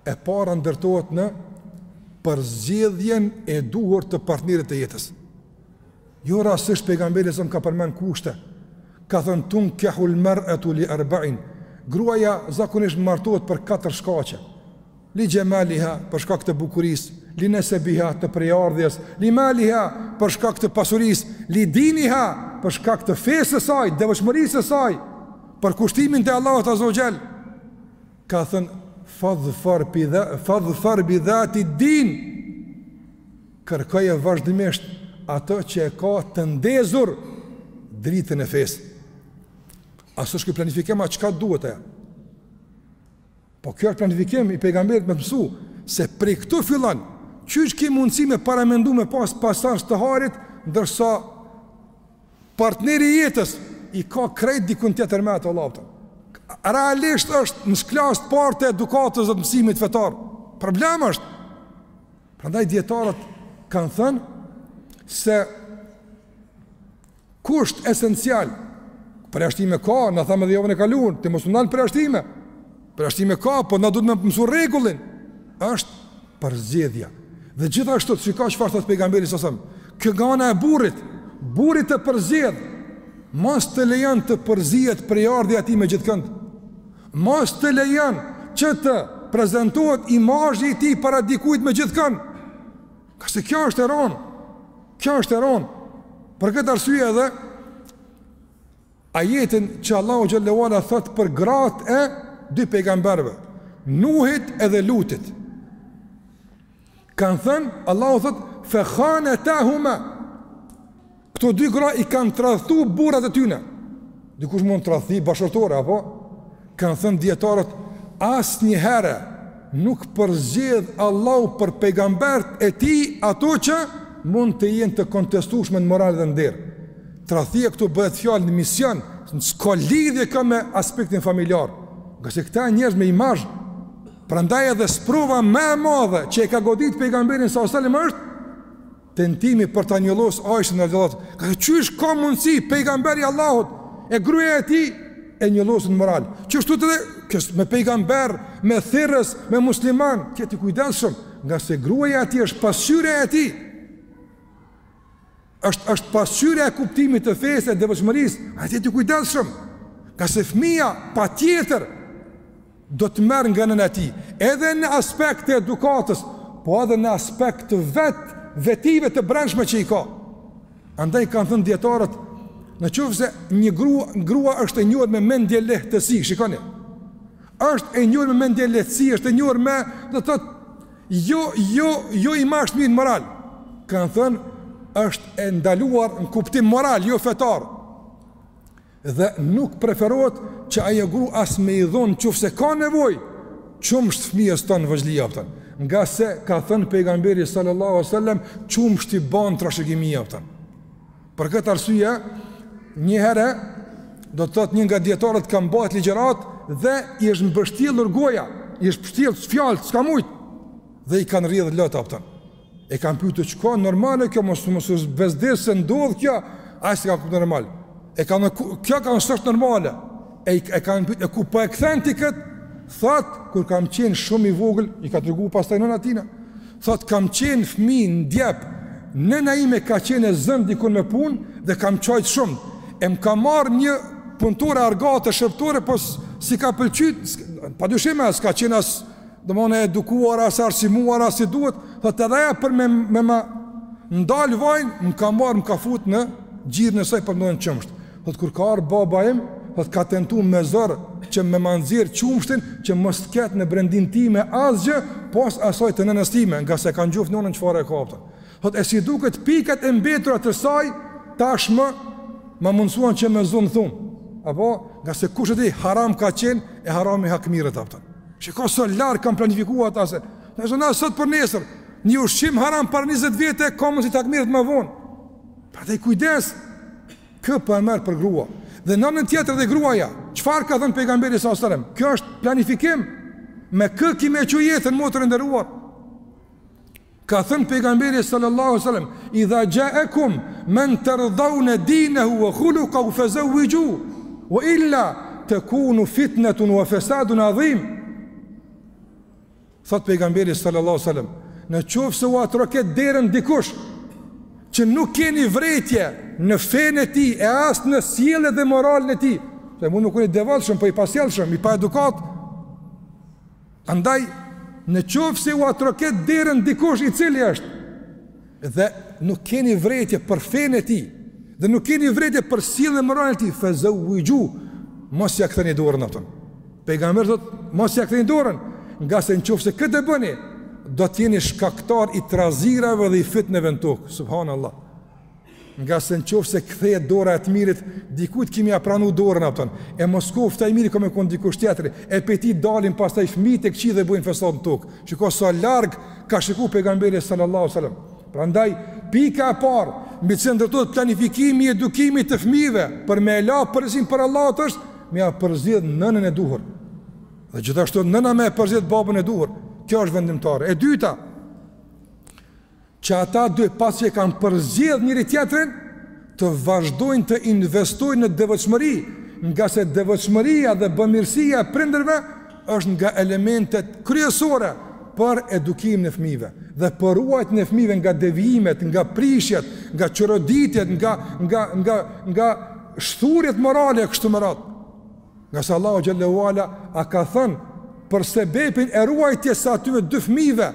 E para ndërtohet në përzgjedhjen e duhur të partnerit të jetës. Jo rastësisht pejgamberi sa ka përmend kushte. Ka thënë tunkehul mar'atu li arba'in. Gruaja zakonisht martohet për katër shkaqe. Li xhemaliha për shkak të bukurisë, li nasabiha të prejardhjes, li maliha për shkak të pasurisë, li diniha për shkak të fesë së saj, devotshmërisë së saj, përkushtimin te Allahu azze we xhel. Ka thënë, Fadhfar bi dha, fadhfar bi dhati din! Kërkoje vazhdimisht atë që e ka të ndezur dritën e fesë. A s'është kjo planifikim, a çka duhet e? Po kjo është planifikim i pejgamberit me mësu, se prej këtu fillon, qysh ki mundësi me paramendu me pas pasardhës të hajrit, ndërsa Partneri i jetës i ka krejt dikun tjetër me atë Allahu. Realisht është në klasë të parë të edukatës dhe të mësimit fetar. Problem është. Prandaj dijetarët kanë thënë se kusht esencial përjashtime ka, na thamë edhe javën e kaluar, ti mos u ndal përjashtime. Përjashtime ka, po na duhet me mësu rregullin. Është përzgjedhja. Dhe gjithashtu shiko çfarë thot pejgamberi sa sam. Kjo nga ana e burrit, burri të përzgjedh. Mos të lejon të përzihet prejardhja e atij me gjithkënd. Mos të lejon që të prezantohet imazhi i tij para dikujt me gjithkënd. Ngase kjo është e rëndë. Kjo është e rëndë. Për këtë arsye edhe Ajetin që Allahu xhel-le ue ala thot për gratë e dy pejgamberëve, Nuhit edhe Lutit. Kan thën Allahu thot fa khanatahuma. Këto dy gra i kanë tradhtu burrat e tyne. Dikush mendon tradhti bashkëshortore apo Kanë thënë dijetarët, asnjëherë nuk përzgjedh Allahu për pejgambert e Tij ato që mund të jenë të kontestueshme në moral dhe nder. Tradhtia këtu bëhet fjalë në mision, s'ka lidhje kjo me aspektin familjar. Ngase këta njerëz me imazh, prandaj edhe sprova më e madhe që e ka godit pejgamberin sa selam është Tentimi për ta njollos Aishën radhiyallahu anha, ka qysh ka mundësi pejgamberi i Allahut e gruaja e tij e njollosun n'moral. Qështu të dhe, kës me pejgamber, me thirrës, me musliman, t'jetë i kujdesshëm, ngase gruaja e tij është pasqyra e tij. Është është pasqyra e kuptimit të fesë e devotshmërisë, ai t'jetë i kujdesshëm. Ngase fëmija patjetër do të merr nga nëna e tij, edhe në aspekt të edukatës, po edhe në aspekt të vet vetive të brendshme që i ka. Andaj kanë thënë dijetarët, në qoftë se një grua, grua është e njohur me mendjelehtësi, shikoni. Është e njohur me mendjelehtësi, është e njohur me, do të thotë, jo jo jo imazh të mirë moral. Kanë thënë është e ndaluar në kuptim moral, jo fetar. Dhe nuk preferohet që ajo gru as me i dhon nëse ka nevojë qumësht fëmijës tonë vëzhliaptën, ngase ka thënë pejgamberi sallallahu alaihi wasallam qumështi bën trashëgimi japtën. Për këtë arsye, një herë do të thotë një nga dijetarët ka mbajt ligjëratë dhe i është mbështjellur goja, i është pështjellë fjalët, s'ka mujt dhe i kanë rrjedhë lot aftën. E kam pyetur çka normale kjo mos mos u bezdis se ndodh kjo, ai s'i ka kup normal. E kam kjo kam s'është normale. E e kam pyetur e ku po e kthen ti kët? Thot kur kam qenë shumë i vogël, i ka tregu pastaj nëna tina, thot kam qenë fëmijë n'djep. Nëna ime ka qenë e zënë diku në punë dhe kam qajt shumë. E më ka marr një punëtore argate shërbëtore, po s'i ka pëlqy, pa dyshim as ka qenë as domethënë e edukuar as e arsimuar, si duhet, thot edhe ajo për me, me ma ndal vajnë, më ka marr, më ka fut në gjirin e saj për me më dhën qumësht. Thot kur ka ardh baba im, thot ka tentu me zor që me ma nxjerr qumshtin që mos të ketë në brendinë time asgjë, pos asaj të nënës time, ngase e ka njoft nënën çfarë, e kupton. Thot e si duket pikat e mbetura të saj, tashmë ma mundësuan që me zonë thuë. Apo, ngase kushedi haram ka qenë, e harami hakmerret, a kupton. Shiko sa larg kanë planifikuar ata se nuk osht sot për nesër Një ushqim haram para 20 vite ka mundësi të hakmerret më vonë Prandaj kujdes Kë po e merë për grua Dhe në anën tjetër dhe gruaja Çfarë ka thënë pejgamberi alejhi selam Kjo është planifikim Me kë ki me e çu jetën motër e nderuar Ka thënë Pejgamberi sallallahu alejhi ve sellem, "Idha ja'akum man tardawna dinahu wa khuluquhu fazawwijuhu, wa illa takunu fitnatun wa fasadun 'azim." Thot Pejgamberi sallallahu alejhi ve sellem, "Në qoftë se ua troket derën dikush që nuk keni vërejtje në fenë e tij e as në sjelljen dhe moralin e tij, se mund me kon i devotshëm, po i pasjellshëm, i pa edukat, Andaj, në qoftë se ua troket derën dikush i cili është dhe nuk keni vrejtje për fenë e tij, dhe nuk keni vrejtje për sjelljen, moralin e tij, fazawwijuhu mos ia ktheni dorën, a kupton. Pejgamberi thotë, mos ia ktheni dorën, ngase në qoftë se këtë e bëni, do të jeni shkaktar i trazirave dhe i fitnëve në tokë. Subhanallah. Ngase në qoftë se kthehet dora e të mirit, dikujt ki me ia pranu dorën, a kupton. E mos koftë ai i miri ka me kon dikush tjetër, e prej tij dalin pastaj fëmijët e këqij dhe bëjnë fesad në tokë. Shiko sa larg ka shiku pejgamberi sallallahu alajhi wasallam. Prandaj pika e parë mbi të cilën ndërtohet planifikimi i edukimit të fëmijëve për me e la përgjegjësinë para Allahut është me ia përzgjedh nënën e duhur. Dhe gjithashtu nëna me e përzgjedh babën e duhur. Kjo është vendimtare. E dyta, që ata dy pasi e kanë përzgjedh njëri tjetrin, të vazhdojnë të investojnë në devotshmëri, ngase devotshmëria dhe bamirësia e prindërve është nga elementet kryesore për edukimin e fëmijëve dhe për ruajtjen e fëmijëve nga devijimet, nga prishjet, nga çoroditjet, nga nga nga nga shthurjet morale kështu me radhë. Ngase Allahu xhel-le ue ala e ka thënë për sebepin e ruajtjes së atyve dy fëmijëve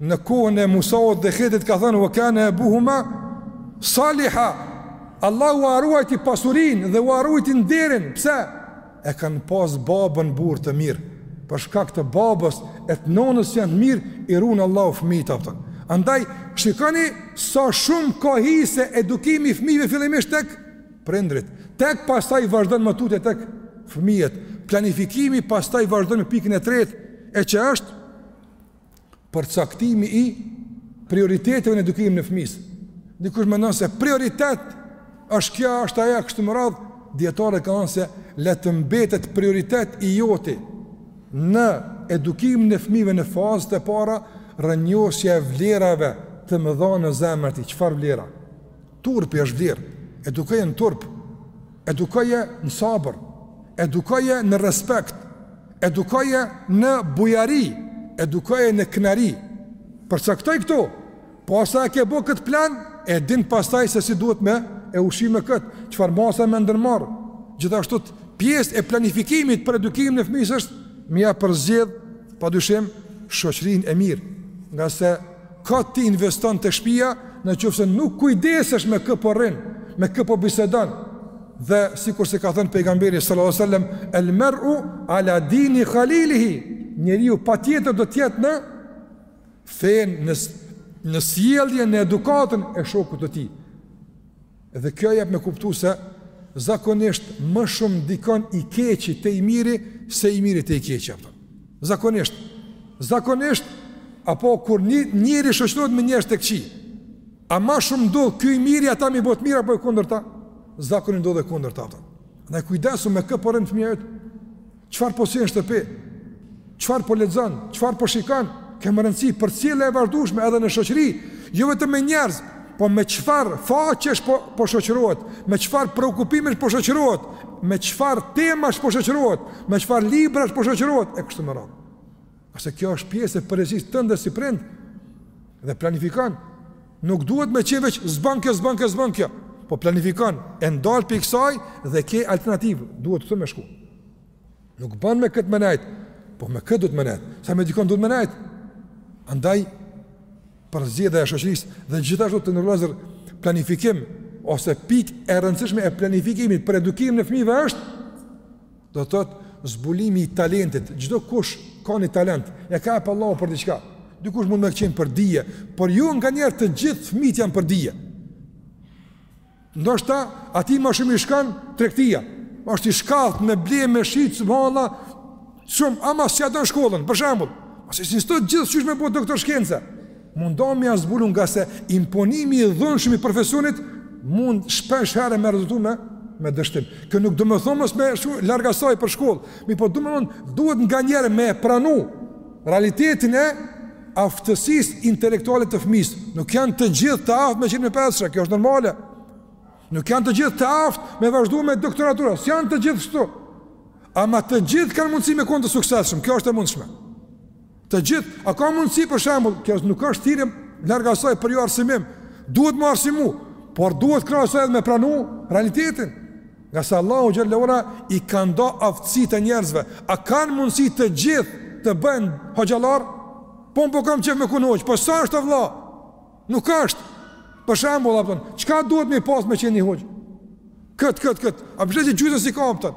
Në kohën e Musaut dhe Khidrit ka thënë: "Wa kana abuhuma saliha." Allahu ua ruajti pasurinë dhe ua ruajti nderin. Pse? E kanë pas babën burrë të mirë. Për shkak të babës e të nënës që janë të mirë, i ruan Allahu fëmijët ata. Andaj shikoni sa shumë ka hije se edukimi i fëmijëve fillimisht tek prindërit, tek pastaj vazhdon më tutje tek fëmijët. Planifikimi pastaj vazhdon me pikën e tretë, e që është përcaktimi i prioriteteve në edukimin e fëmis. Dikush mendon se prioritet është kjo, është ajo, kështu me radhë, dijetarët kanë thënë se le të mbetet prioritet i joti në edukimin e fëmijëve në fazët e para rrënjosja e vlerave të mëdha në zemrat e tij, çfarë vlera? Turpi është vlerë, edukoje në turp. Edukoje në sabër, edukoje në respekt, edukoje në bujari, edukoje në kënari. Përcaktoji këto, posa e ke bo këtë plan, e din pastaj se si duhet me ju çu me këtë, çfarë masa me ndërmarrë. Gjithashtu pjesë e planifikimit për edukimin e fëmijës është, me ia përzgjedh, pa dyshim, shoqërinë e mirë, ngase Kot ti investon te shpia në qoftë se nuk kujdesesh me kë po rrin, po me kë po bisedon. Dhe sikurse ka thënë pejgamberi sallallahu sallam, el mer'u ala dini khalilihi, njeriu patjetër do të jetë në fenë, në, në sjellje, në edukatën e shokut të tij. Dhe kjo jep me kuptu se zakonisht më shumë ndikon i keqi te i miri se i miri te i keqi apo. Zakonisht. Zakonisht apo kur një njeri shoqërohet me njerëz të këqij. A më shumë ndodh ky i miri ata m'i bo të mirë apo e kundërta? Zakonisht ndodh e kundërta ata. Andaj kujdesu me kë po rrin fëmija jot. Çfarë po sjell në shtëpi? Çfarë po lexon? Çfarë po shikon? Ka rëndësi përcjellja e vazhdueshme edhe në shoqëri, jo vetëm me njerëz, po me çfarë faqesh po po shoqërohet, me çfarë preokupimesh po shoqërohet, me çfarë temash po shoqërohet, me çfarë librash po shoqërohet e kështu me radhë. Se kjo është pjesë e përgjegjësisë tënde si prind dhe planifikon. Nuk duhet me qenë veç s'ban kjo, s'ban kjo, s'ban kjo. Po planifikon, e ndal prej kësaj dhe ke alternativë, duhet këtu me shku. Nuk ban me këtë me nejt, po me këtë duhet me nejt. Se me dikon duhet me nejt. Andaj, përzgjedhja e shoqërisë dhe gjithashtu të nderuar vëllezër planifikim ose pik e rëndësishme e planifikimit për edukimin e fmive është Do të thotë zbulimi i talentit. Çdokush ka një talent, e ka prej Allahut për diçka. Dikush mund me qenë për dije, por jo nganjëherë të gjithë fëmijët janë për dije. Ndoshta atij ma shumë i shkon tregtia. Është i shkathtë me ble me shit subhana. Shumë ama s'e don shkollën, për shembull. Mos insisto gjithsesi me bo doktor shkence. Mundohu me ia zbulu ngase imponimi i dhunshëm i profesionit mund shpeshherë me rezultu me me dështim. Kjo nuk do të thotë mos me shu larg asaj për shkollë, mi po domthon duhet nganjëherë me pranu realitetin e aftësisë intelektuale të fëmijës. Nuk janë të gjithë të aftë me qenë me pesë, kjo është normale. Nuk janë të gjithë të aftë me vazhdu me doktoratura, s'janë të gjithë shtu. Ama të gjithë kanë mundësi me konë të suksesshëm, kjo është e mundshme. Të gjithë, a kanë mundësi për shembull, kjo nuk është thirrje larg asaj për jo arsimim. Duhet m'u arsimu, por duhet krahas saj edhe me pranu realitetin. Ngase Allahu xhele ve ala i ka nda aftësitë e njerëzve, a kanë mundësi të gjithë të bëhen hoxhallarë? Po unë po kam qejf me konë hoxhë, po s'është o vëlla? Nuk është. Për shembull, apo çka duhet me i pas me qenë hoxhë? Kët kët kët, a bëjë gjyzë si kaptën?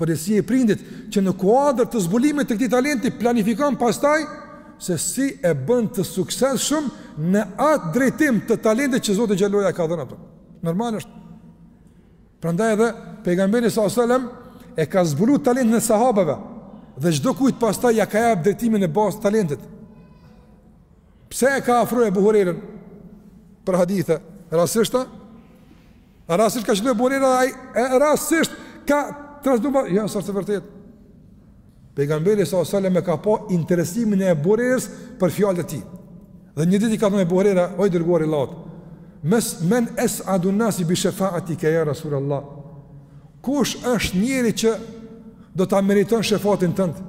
Përgjegjësia e prindit që në kuadër të zbulimit të këtij talenti planifikon pastaj se si e bën të suksesshëm në atë drejtim të talentit që Zoti xhele ve ala ia ka dhënë atë, normalisht. Prandaj edhe pejgamberi salallahu alejhi ve selem e ka zbulu talentin e sahabeve dhe çdokujt pastaj ia ka jap drejtimin në bazë të talentit. Pse e ka afru Ebu Hurejrën për hadithe rastësisht? Rastësisht ka qëllu Ebu Hurejra ai, rastësisht ka transmetu, jo, s'është e vërtetë. Pejgamberi salallahu alejhi ve selem e ka pa interesimin e Ebu Hurejrës për fjalët e tij. Dhe një ditë i ka thënë Ebu Hurejra, o i dërguari i Allahut, mes men es'adun nasi bi shefaatika ya rasulullah. Kush është njeriu që Do ta meriton shefaatin tënd?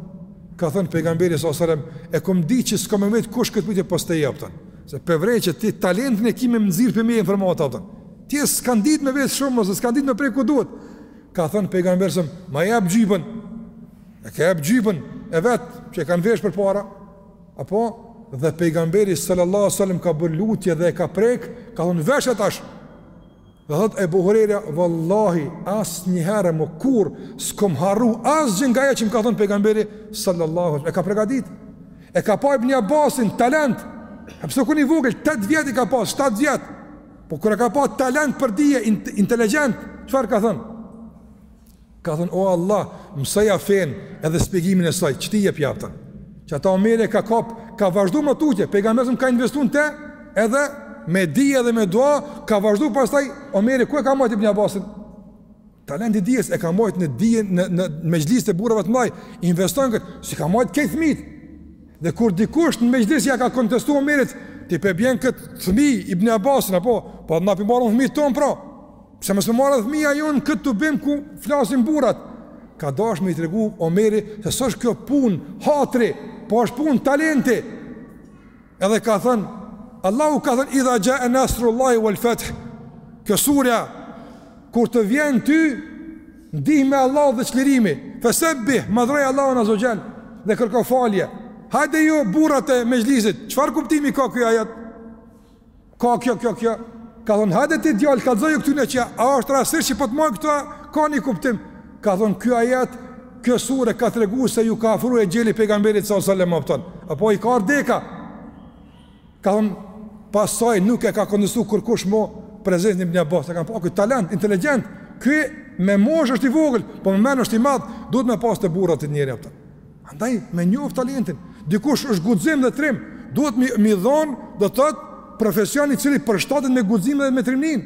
Ka thënë pejgamberi sallallahu alajhi wasallam, e kom ditë që s'ka me vetë kush këtë pyetje pas të japtën. Se po e vërej që ti talentin e ki me nxjerrë për mi e informata të Ti e s'kan ditë me vetë shumë, ose s'kan ditë me prek ku duhet. Ka thënë pejgamberi alejhi selam, ma jep xhyben. Ia ka jap xhyben e vet, që e kanë vesh përpara. Apo, dhe pejgamberi sallallahu sallam ka bërë lutje dhe e ka prek, ka thënë veshe tash. Dhe thotë Ebu Hurejra, vallahi, asnjëherë më kurrë s'kom harru asgjë nga ajo që më ka thonë pejgamberi sallallahu E ka përgatit, e ka pa Ibn Abbasin, talent, edhe pse ka qenë i vogël, 8 vjet i ka pas, 7 vjet, po kur e ka pa talent për dije, inteligjent, çfarë ka thonë? Ka thënë, O Allah, mësoja fenë edhe spjegimin e saj, që t'i jep, a kupton. Që ata Omeri e ka kapë, ka vazhdu më tutje, pejgamberi selem ka investu në te, edhe me dije dhe me dua, ka vazhdu pastaj, Omeri, ku e ka majtë Ibn Abasin? Talent i dijes, e ka majtë në dije, në, në, në mexhlis të burrave të mdhaj, investon në të, s'i ka majtë krejt fmitë. Dhe kur dikush në mexhlis ia ka kontestu Omerit, ti p'e bjen këtë fmi Ibn Abasin, apo, po na p'i marrim fmitë tonë, pra, Pse mos me marrë fëmija jonë këtë tubim ku flasin burrat? Ka dash me i tregu Omeri se s'është kjo punë hatri, po është punë talenti. Edhe ka thënë, Allahu ka thënë, idha xhae nasrullahi vel fet'h, kjo surja, kur të vjen ty, ndihma e Allahut dhe çlirimi, fesebbih, madhëroje Allahun azze ve xhel, dhe kërko falje. Hajde ju burrat e mexhlisit, çfarë kuptimi ka ky ajet? Ka kjo, kjo, kjo, ka thonë, hajde ti djalë, kallxoju këtyne që, a është rastësisht që po të maj këtu, ka një kuptim, ka thonë, ky ajet, kjo sure, ka tregu se iu ka afru exheli pejgamberit sa selem, a kupton, apo i ka ardhë deka, ka thonë, pasaj nuk e ka kontestu kërkush mo prezencën e Ibn Abasit, ka thonë po, ky talent, inteligent, ky me moshë është i vogël, po me men është i madh, duhet me pas te burrat ky njeri, a kupton. Andaj me njoft talentin. Dikush është guxim dhe trim, duhet m'i, m'i dhon, do të thotë profesion i cili përshtatet me guximin dhe me trimninë,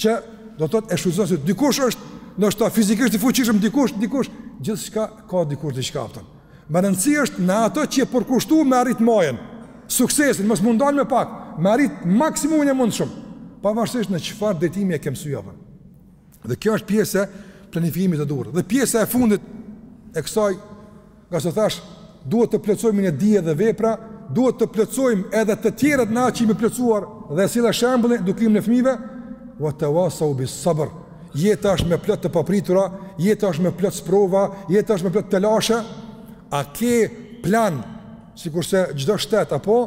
që do të thotë e shfrytëzon se dikush është ndoshta fizikisht i fuqishëm, dikush, dikush, gjithçka ka dikush diçka, a kupton. Me rëndësi është në ato që je përkushtu me arrit majën, suksesin, mos m'u ndal me pak, me arrit maksimumin e mundshëm, pavarësisht në çfarë drejtimi e ke mësy, apo. Dhe kjo është pjesë e planifikimit të duhur. Dhe pjesa e fundit e kësaj, ngase thashë, duhet të plotësojmë në dije dhe vepra, duhet të plotësojmë edhe të tjerët në atë që jemi plotësuar dhe solla shembullin edukimin e fmive, ve tevasau bis sabr, jeta është me plot të papritura, jeta është me plot sprova, jeta është me plot telashe, a ke plan, sikurse çdo shtet, apo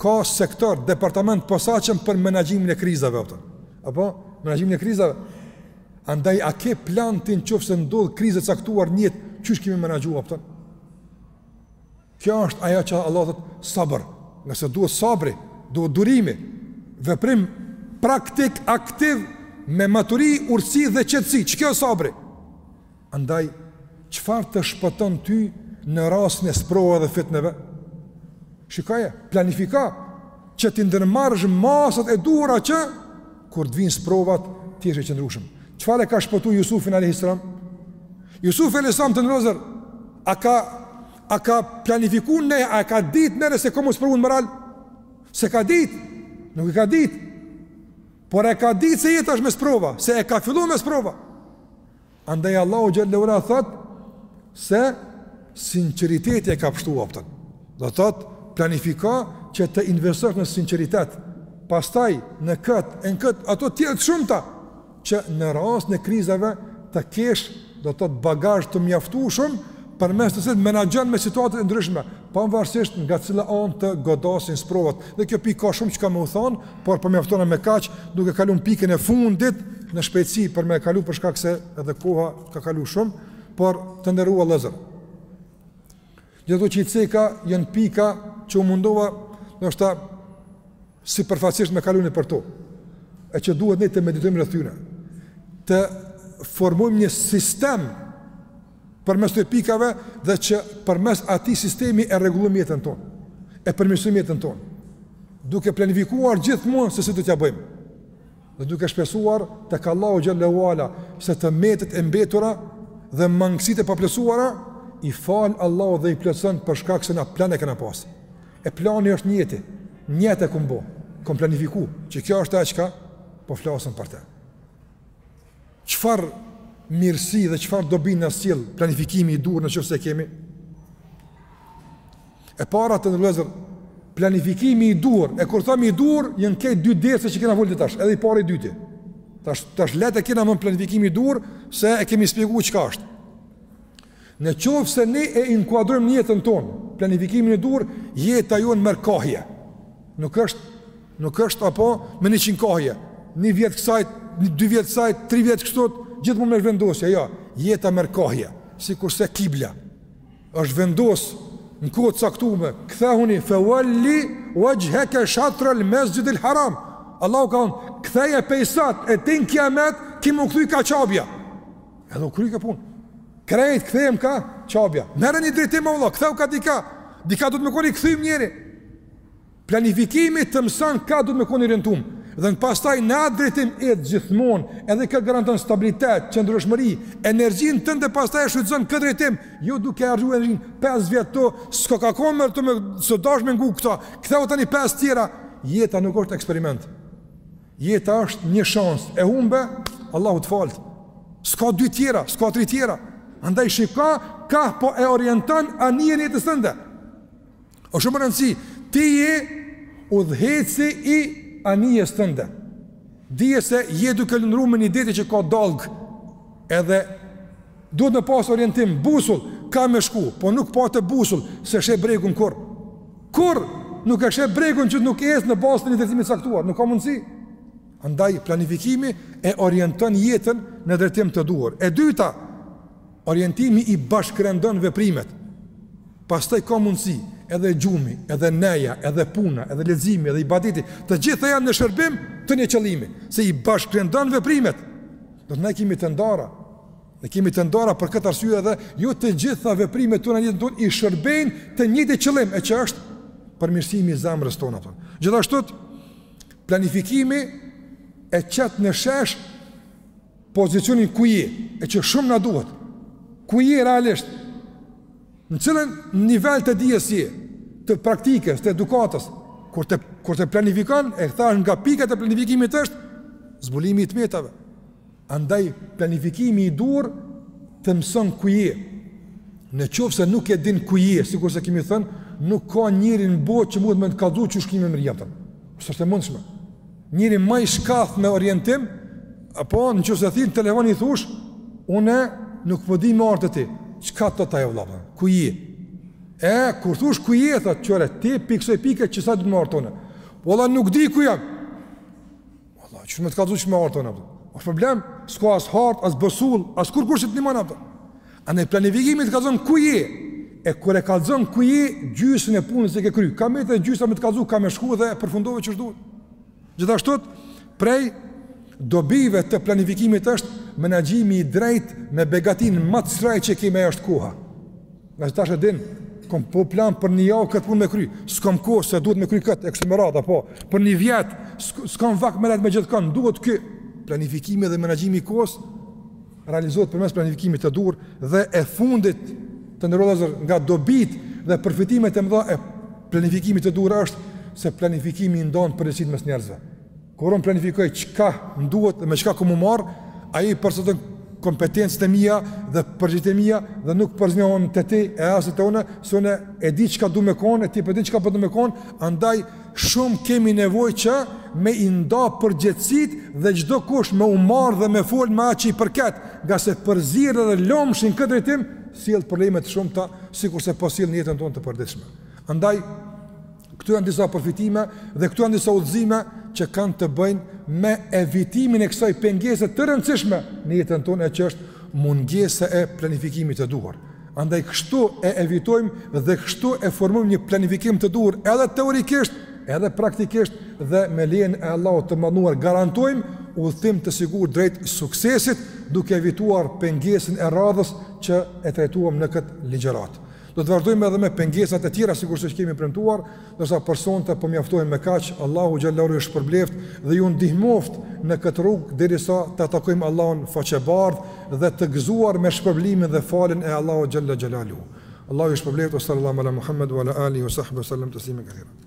ka sektor, departament posaçëm për menaxhimin e krizave, a kupton. Apo, menaxhimin e krizave. Andaj a ke plan ti në qoftë se ndodh krizë e caktuar në jetë, qysh ke me menaxhu, a kupton? Kjo është ajo që Allah thotë sabër, ngase duhet sabri, duhet durimi, veprim praktik aktiv me maturi, urtësi dhe qetësi. Qikjo sabri. Andaj, çfarë të shpëton ty në rastin e sprovave dhe fitneve? Shikoje, planifiko që t'i ndërmarrësh masat e duhura që kur të vinë sprovat të jesh i qëndrueshëm. Çfarë e ka shpëtu Jusufin alayhis salam? Jusufi alayhis salam të nderuar vëllezër, a ka a ka planifiku ne, a e ka ditë ne se ka m'u sprovu n'moral? S'e ka ditë, nuk e ka ditë. Por e ka ditë se jeta është me sprova, se e ka fillu me sprova. Andaj Allahu xhel-le ue ala thot se sinqeriteti e ka pështu aftën. Do të thot planifiko që të investosh në sinqeritet. Pastaj në kët, në kët ato të jetë shumëta që në rastin e krizave të kesh do të thot bagazh të mjaftueshëm përmes të cilit menaxhon me situata të ndryshme, pavarësisht nga cila anë të godasin sprovat. Dhe kjo pikë ka shumë çka me u thon, por po mjaftona me kaq, duke kalu n pikën e fundit në shpejtësi për me kalu për shkak se edhe koha ka kalu shumë, por të nderuar vllezër. Gjithë ato që i ceka janë pika që u mundova, ndoshta sipërfaqësisht me kalu ni për to. E që duhet ne të meditojmë rreth tyre. Të formojmë një sistem përmes këtyre pikave dhe që përmes atij sistemi e rregullojmë jetën tonë, e përmirësojmë jetën tonë, duke planifikuar gjithmonë se si do t'ja bëjmë, dhe duke shpresuar tek Allahu xhel-le ue ala, se të metet e mbetura dhe mangësit e paplotsuara, i fal Allahu dhe i plotson për shkak se na plan e kena pas. E plani është njeti, njet e kem bo, kem planifiku, që kjo është ajo çka, po flasën për te. Çfarë mirësi dhe çfarë dobi na sjell planifikimi i duhur në qoftë se e kemi? E para të nderuar vllezër planifikimi i duhur, e kur thomi i duhur, janë këto dy derse që kena folur tash, edhe i pari, i dyti. Tash tash lehtë e kena me thon planifikimi i duhur se e kemi shpjegu çka është. Në qoftë se ne e inkuadrojmë në jetën tonë, planifikimin e duhur, jeta jonë merr kahje. Nuk është nuk është apo me 100 kahje. Një vjet kësaj, dy vjet kësaj, tri vjet kështu, gjithmonë me zhvendosje, jo. Jeta merr kahje, sikurse kibla është vendos në kohë t caktume, kthehuni fe walli wajhaka shatr al masjid al haram. Allahu ka thënë, ktheje prej sot e te n kiamet, ki me u kthy ka Qabja. Edhe u kry punë. Krejt kthehem ka Qabja. Merre një drejtim more vëlla, kthehu ka dika. Dika do të me kon i kthym njeri. Planifikimi të mëson ka do të me kon i orientum. Dhe pastaj në atë drejtim e gjithmonë, edhe kë garanton stabilitet, qëndrueshmëri, energjinë tënde pastaj e shfrytëzon këtë drejtim, jo duke harxhuar energjin 5 vjet to, s'ka ka kohë më të më së dashme ngu këta. Kthehu tani 5 tjera, jeta nuk është eksperiment. Jeta është një shans, e humbe, Allahu të faltë. S'ka dy tjera, s'ka tri tjera. Andaj shika, ka po e orienton anijen e jetës tënde. O shumë rëndësi, ti je udhëheqsi i anijes tënde. Dije se je duke lundru me një deti që ka dallgë edhe Duhet me pas orientim, busull, kah me shku, po nuk pate busull, s'e sheh bregun kurrë. Kurrë nuk e sheh bregun qoftë nuk ec në bazë të një drejtimit caktuar, nuk ka mundësi. Andaj, planifikimi e orienton jetën në drejtim të duhur. E dyta, orientimi i bashkërendon veprimet. Pastaj ka mundësi, edhe gjumi, edhe neja, edhe puna, edhe leximi, edhe ibadeti, të gjitha janë në shërbim të një qëllimi, se i bashkërendon veprimet. Dhe ne i kemi të ndara, Ne kemi të ndara për këtë arsye edhe jo të gjitha veprimet tona në jetën tonë i shërbejnë të njëjtit qëllim, e që është përmirësimi i zemrës tonë apo. Gjithashtu planifikimi e qet në shesh pozicionin ku je, e që shumë na duhet. Ku je realisht? Në cilin nivel të dijes je, të praktikës, të edukatës, kur të kur të planifikon, e thash nga pikat e planifikimit është zbulimi i të metave. Andaj planifikimi i duhur të mëson ku je. Në qoftë se nuk e din ku je, sikur se kemi thënë, nuk ka njeri në botë që mund me t'kallzu qysh ki me rri atën. S'është e mundshme. Njeri ma i shkathët me orientim, apo në qoftë se thirr telefon i thosh, unë nuk po di me ardh te ti. Çka t'thotë vëlla? Ku je? E kur thosh ku je, thotë çore, t'i piksoj pikë qysh me ardh te unë. Valla nuk di ku jam. Vallah, qysh me të kallzu qysh me ardh, apo. Osht problem, s'ka as hartë, as busull, as kurrkush që të ndihmon, apo. Andaj planifikimi të kallzon ku je, e kur e kallzon ku je, gjysën e punës e ke kry. Ka met gjysa me të kallzu kah me shku dhe e përfundove qysh duhet. Gjithashtu, prej dobive të planifikimit është menaxhimi i drejtë me begatinë ma të shtrenjtë që kemi është koha. Ngase tash e din, kom po plan për një javë këtë punë me kry, s'kom kohë se duhet me kry këtë, e kështu me radhë, apo, për një vjet, s'kom vakt me u marr me gjithkan, duhet ky planifikimi dhe menaxhimi i kohës, realizohet përmes planifikimit të duhur, dhe e fundit të nderuar vëllezër nga dobitë dhe përfitimet e mëdha e planifikimit të duhur është, se planifikimi i ndan përgjegjësitë mes njerëzve. Kur unë planifikoj çka nduhet dhe me çka kom me u marr, ai përcakton kompetencat e mia dhe përgjegjësitë e mia dhe nuk përzihna te ti e as ti te unë, se unë e di çka du me kon e ti po din çka po do me kon, andaj shumë kemi nevojë që me i nda përgjegjësitë dhe çdokush me u marr dhe me fol me atë që i përket, ngase përzierja dhe lomshi në këtë drejtim sjell probleme të shumta, sikurse po sjell në jetën tonë të përditshme. Andaj Këtu janë disa përfitime dhe këtu janë disa udhëzime që kanë të bëjnë me evitimin e kësaj pengese të rëndësishme në jetën tonë e që është mungesa e planifikimit të duhur. Andaj kështu e evitojmë dhe kështu e formojmë një planifikim të duhur edhe teorikisht, edhe praktikisht dhe me lejen e Allahut të madhëruar garantojmë udhëtim të sigurt drejt suksesit duke evituar pengesën e radhës që e trajtuam në këtë ligjëratë. Do të vazhdojmë edhe me pengesat e tjera sikurse që kemi premtuar, ndërsa për sonte po mjaftohem me kaq. Allahu ju shpërbleftë dhe ju ndihmoftë në këtë rrugë derisa ta takojmë Allahun faqebardh dhe të gëzuar me shpërblimin dhe faljen e Allahut xhelle xhelaluhu. Allahu ju shpërbleftë wa sallallahu ala Muhammed wa ala alihi wa sahbihi wa sallam taslima kathira.